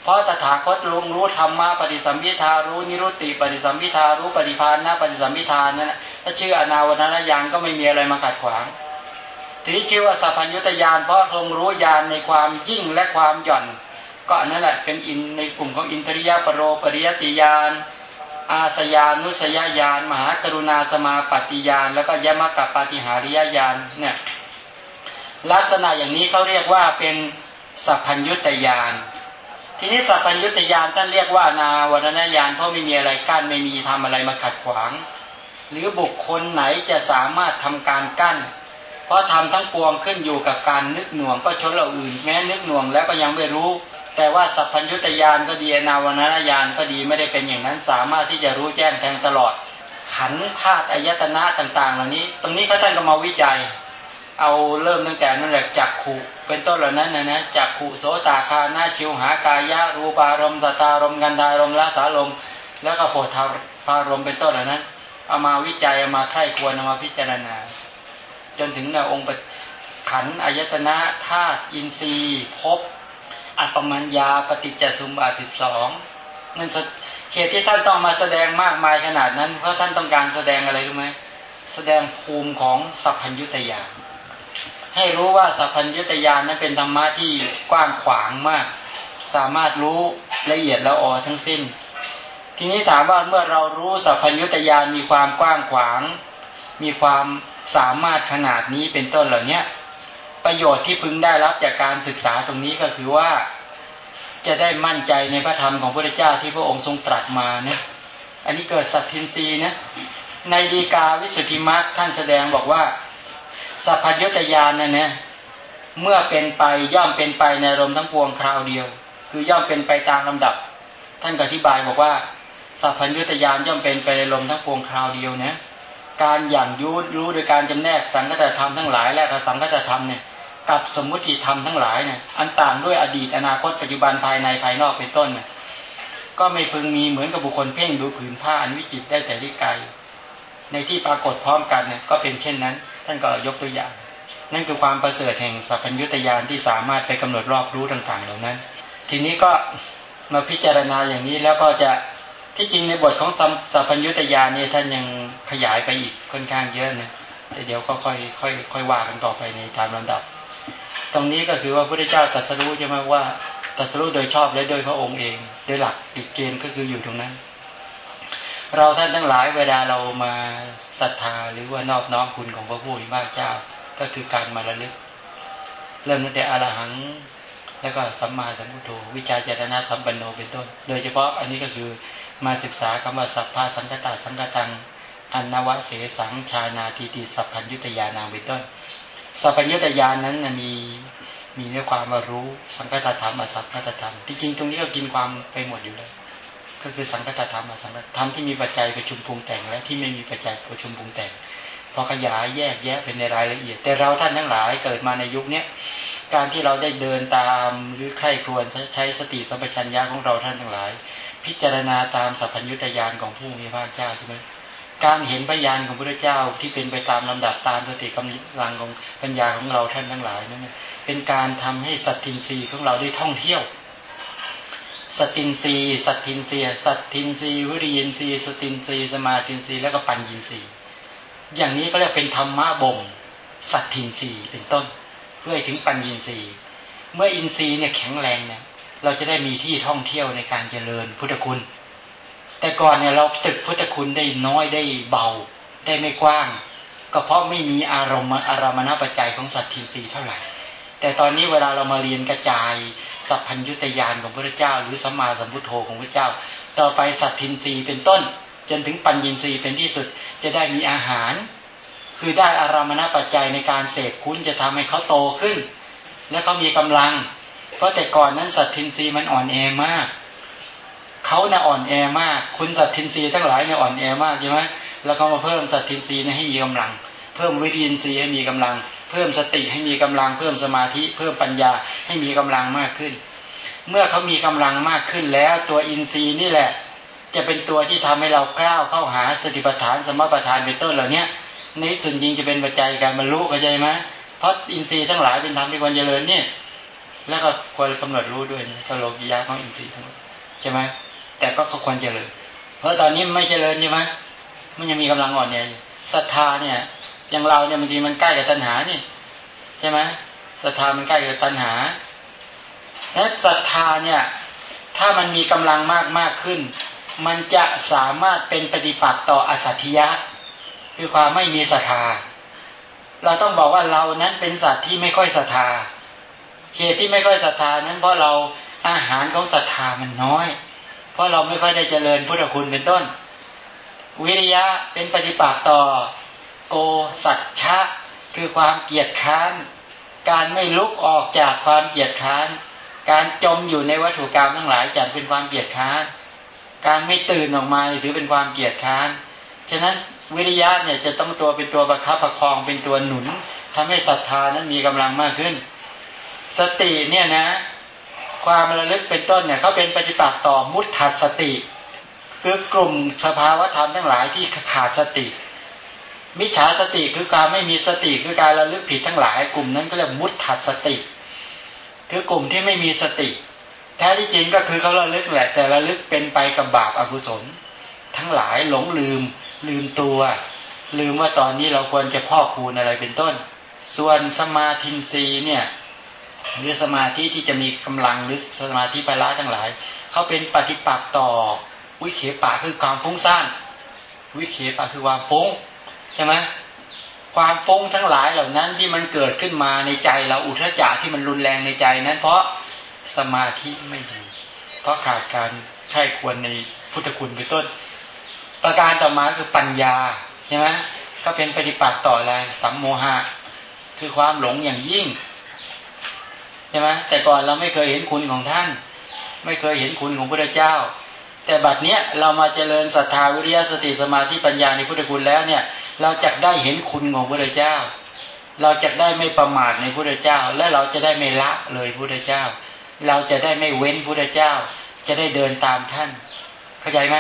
เพราะตถาคตลุงรู้ธรรมะปฏิสัมพิทารู้นิรุตติปฏิสัมพิทารู้ปฏิพานนะปฏิสัมพิทานนั่นถ้าชื่ออนาวนานายังก็ไม่มีอะไรมาขัดขวางทีนี้ชื่อว่าสัพพัญญุตยานเพราะทรงรู้ญาณในความยิ่งและความหย่อน ก็อันนั้นแหละเป็นอินในกลุ่มของอินทริยปรโรปริยติยานอาสยานุสยญาณมหากรุณาสมาปฏิญาณแล้วก็ยมกับปฏิหาริยญาณเนี่ยลักษณะอย่างนี้เขาเรียกว่าเป็นสัพพัญญุตยาน ทีนี้สัพพัญญุตยานท่านเรียกว่านาวนณญาณเพราะไม่มีอะไรกั้นไม่มีทำอะไรมาขัดขวาง หรือบุคคลไหนจะสามารถทำการกั้น เพราะทำทั้งปวงขึ้นอยู่กับการนึกหน่วงก็ชนเราอื่น แม้นึกหน่วงแล้วก็ยังไม่รู้ แต่ว่าสัพพัญญุตยานก็ดีนาวนณญาณก็ดีไม่ได้เป็นอย่างนั้นสามารถที่จะรู้แจ้งแทงตลอด ขันธาตุอายตนะต่าง ๆ เหล่านี้ ตรงนี้เขาท่านก็มาวิจัย เอาเริ่มตั้งแต่นั่นแหละจักขุเป็นต้นเหล่านั้นนะนะจักขุโสตาคานาชิวหากายะรูปารมสตารมกันทารมละสารม แล้วก็โพธารมเป็นต้นเหล่านั้นเอามาวิจัยเอามาไข้ควรเอามาพิจารณา จนถึงในองค์ขันอายตนะธาตุอินทรีย์พบอัปมัญญาปฏิจจสมบัติสิบสองนั่นเหตุที่ท่านต้องมาแสดงมากมายขนาดนั้น เพราะท่านต้องการแสดงอะไรรู้ไหมแสดงภูมิของสัพพัญญุตยาน ให้รู้ว่าสัพพัญญุตยานนั้นเป็นธรรมะที่กว้างขวางมาก สามารถรู้ละเอียดละออทั้งสิ้น ทีนี้ถามว่าเมื่อเรารู้สัพพัญญุตยานมีความกว้างขวาง มีความสามารถขนาดนี้เป็นต้นเหล่านี้ประโยชน์ที่พึงได้รับจากการศึกษาตรงนี้ก็คือว่าจะได้มั่นใจในพระธรรมของพระเจ้าที่พระองค์ทรงตรัสมาเนี่ยอันนี้เกิดสัตทินรีนะในดีกาวิสุทธิมรรคท่านแสดงบอกว่า สัพพัญญุตยานนั่นเนี่ยเมื่อเป็นไปย่อมเป็นไปในลมทั้งปวงคราวเดียว คือย่อมเป็นไปตามลำดับ ท่านอธิบายบอกว่าสัพพัญญุตยานย่อมเป็นไปในลมทั้งปวงคราวเดียวนะการอย่างยุดรู้โดยการจำแนกสังกัตธรรมทั้งหลายและสังกัตธรรมเนี่ยกับสมมุติธรรมทั้งหลายเนี่ยอันต่างด้วยอดีตอนาคตปัจจุบันภายในภายนอกเป็นต้นเนี่ยก็ไม่พึงมีเหมือนกับบุคคลเพ่งดูผืนผ้าอันวิจิตได้แต่ที่ไกลในที่ปรากฏพร้อมกันเนี่ยก็เป็นเช่นนั้น ท่านก็ยกตัวอย่าง นั่นคือความประเสริฐแห่งสัพพัญญุตยานที่สามารถไปกำหนดรอบรู้ต่างๆเหล่านั้น ทีนี้ก็มาพิจารณาอย่างนี้แล้วก็จะที่จริงในบทของสัพพัญญุตยานเนี่ยท่านยังขยายไปอีกค่อนข้างเยอะนะแต่เดี๋ยวก็ค่อยค่อยค่อยว่ากันต่อไปในตามลำดับ ตรงนี้ก็คือว่าพระพุทธเจ้าตรัสรู้ใช่ไหมว่าตรัสรู้โดยชอบและโดยพระองค์เอง โดยหลักติดเกณฑ์ก็คืออยู่ตรงนั้น เราท่านทั้งหลายเวลาเรามาศรัทธาหรือว่านอบน้อมคุณของพระผู้มีพระเจ้า ก็คือการมาระลึก เริ่มตั้งแต่อรหัง แล้วก็สัมมาสัมพุทโธวิจารจารณะสัมปันโนเป็นต้น โดยเฉพาะอันนี้ก็คือมาศึกษาคำว่าสัพพาสังกตาสังกตังอันนวเสสังชานาทีติสัพพัญยุตยานางเป็นต้นสัพพัญยุตยานนั้นมีมีเนื้อความมารู้สังคตธรรมอสังคตธรรมที่จริงตรงนี้ก็กินความไปหมดอยู่เลย ก็คือสังคตธรรมสังคตธรรมที่มีปัจจัยประชุมพุงแต่งและที่ไม่มีปัจจัยประชุมพุงแต่งพอขยายแยกแยะเป็นในรายละเอียด แต่เราท่านทั้งหลายเกิดมาในยุคเนี้ยการที่เราได้เดินตามหรือใคร่ครวญใช้สติสัมปชัญญะของเราท่านทั้งหลาย พิจารณาตามสัพพัญญุตญาณของผู้มีพระภาคเจ้าใช่ไหมการเห็นพระญาณของพระเจ้าที่เป็นไปตามลำดับตามสติกำลังของปัญญาของเราท่านทั้งหลายนั่นเป็นการทำให้สัทธินทรีย์ของเราได้ท่องเที่ยว สัทธินทรีย์สัทธินทรีย์สัทธินทรีย์วิริยินทรีย์สตินทรีย์สมาธินทรีย์แล้วก็ปัญญินทรีย์อย่างนี้ก็เรียกเป็นธรรมะบ่มสัตตินรีเป็นต้น เพื่อถึงปัญญินรีเมื่ออินทรีย์เนี่ยแข็งแรงเนี่ยเราจะได้มีที่ท่องเที่ยวในการเจริญพุทธคุณ แต่ก่อนเนี่ยเราตึกพุทธคุณได้น้อยได้เบา ได้ไม่กว้าง ก็เพราะไม่มีอารมณ์อารมณปัจจัยของสัตทินรีเท่าไหร่ แต่ตอนนี้เวลาเรามาเรียนกระจายสัพพัญญุตยานของพระเจ้า หรือสัมมาสัมพุทโธของพระเจ้า ต่อไปสัตทินรีเป็นต้น จนถึงปัญญินรีเป็นที่สุดจะได้มีอาหาร คือได้อารมณปัจจัยในการเสพคุณจะทำให้เขาโตขึ้น และเขามีกำลัง เพราะแต่ก่อนนั้นสัตทินรีมันอ่อนแอมากเขาน่ะอ่อนแอมาก คุณสัตทินรีทั้งหลายเนี่ยอ่อนแอมากใช่ไหมแล้วก็มาเพิ่มสัตทินรีให้มีกำลัง เพิ่มวิริยินรีให้มีกำลัง เพิ่มสติให้มีกำลังเพิ่มสมาธิเพิ่มปัญญาให้มีกำลังมากขึ้น เมื่อเขามีกำลังมากขึ้นแล้วตัวอินทรีย์นี่แหละ จะเป็นตัวที่ทำให้เราก้าวเข้าหาสติปัฏฐานสมปัฏฐานเป็นต้นเหล่านี้ในส่วนจริงจะเป็นปัจจัยการบรรลุเข้าใจไหมเพราะอินทรีย์ทั้งหลายเป็นธรรมที่ควรเจริญเนี่ยแล้วก็ควรกำหนดรู้ด้วยนะโลกิยาของอินทรีย์ทั้งหมดใช่ไหมแต่ก็ควรเจริญ เพราะตอนนี้ไม่เจริญใช่ไหมมันยังมีกำลังอ่อนเนี่ยศรัทธาเนี่ย อย่างเราเนี่ยบางทีมันใกล้กับตัณหานี่ใช่ไหมศรัทธามันใกล้กับตัณหาและศรัทธาเนี่ย ถ้ามันมีกำลังมากมากขึ้น มันจะสามารถเป็นปฏิปักษ์ต่ออสัตยะ คือความไม่มีศรัทธา เราต้องบอกว่าเรานั้นเป็นสัตว์ที่ไม่ค่อยศรัทธาเหตุที่ไม่ค่อยศรัทธานั้นเพราะเราอาหารของศรัทธามันน้อย เพราะเราไม่ค่อยได้เจริญพุทธคุณเป็นต้น วิริยะเป็นปฏิปักษ์ต่อ โกสัจฉะคือความเกียจค้าน การไม่ลุกออกจากความเกียจค้าน การจมอยู่ในวัตถุกรรมทั้งหลายจัดเป็นความเกียจค้าน การไม่ตื่นออกมาถือเป็นความเกียจค้าน ฉะนั้นวิริยะเนี่ยจะต้องตัวเป็นตัวประคับประคองเป็นตัวหนุนทำให้ศรัทธานั้นมีกำลังมากขึ้น สติเนี่ยนะ ความระลึกเป็นต้นเนี่ยเขาเป็นปฏิปักษ์ต่อมุตถัสติ คือกลุ่มสภาวธรรมทั้งหลายที่ขาดสติ มิจฉาสติคือการไม่มีสติคือการระลึกผิดทั้งหลาย กลุ่มนั้นก็เรียกมุตถัสติ คือกลุ่มที่ไม่มีสติ แท้ที่จริงก็คือเขาระลึกแหละ แต่ระลึกเป็นไปกับบาปอกุศล ทั้งหลายหลงลืม ลืมตัว ลืมว่าตอนนี้เราควรจะพ่อคูณอะไรเป็นต้น ส่วนสมาธินรีเนี่ยหรือสมาธิที่จะมีกำลังหรือสมาธิไปละทั้งหลายเขาเป็นปฏิปักษ์ต่อวิเขปะคือความฟุ้งซ่านวิเขปะคือความฟุ้ง ใช่ไหมความฟุ้งทั้งหลายเหล่านั้นที่มันเกิดขึ้นมาในใจเราอุทจักที่มันรุนแรงในใจนั้น เพราะสมาธิไม่ดี เพราะขาดการใช้ควรในพุทธคุณเป็นต้น ประการต่อมาคือปัญญาใช่ไหมก็เป็นปฏิปักษ์ต่ออะไรสัมโมหะ คือความหลงอย่างยิ่งใช่ไหมแต่ก่อนเราไม่เคยเห็นคุณของท่าน ไม่เคยเห็นคุณของพระเจ้า แต่บัดเนี้ยเรามาเจริญศรัทธาวิริยะสติสมาธิปัญญาในพุทธคุณแล้วเนี่ย เราจะได้เห็นคุณของพระเจ้า เราจะได้ไม่ประมาทในพระเจ้า และเราจะได้ไม่ละเลยพระเจ้า เราจะได้ไม่เว้นพระเจ้า จะได้เดินตามท่าน เข้าใจไหม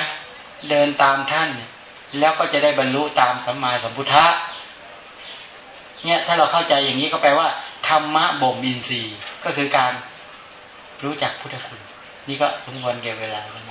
เดินตามท่าน แล้วก็จะได้บรรลุตามสัมมาสัมพุทธะเนี่ยถ้าเราเข้าใจอย่างนี้ก็แปลว่าธรรมะบ่มอินทรีย์ก็คือการรู้จักพุทธคุณ นี่ก็สมควรเก็บเวลาแล้วนะ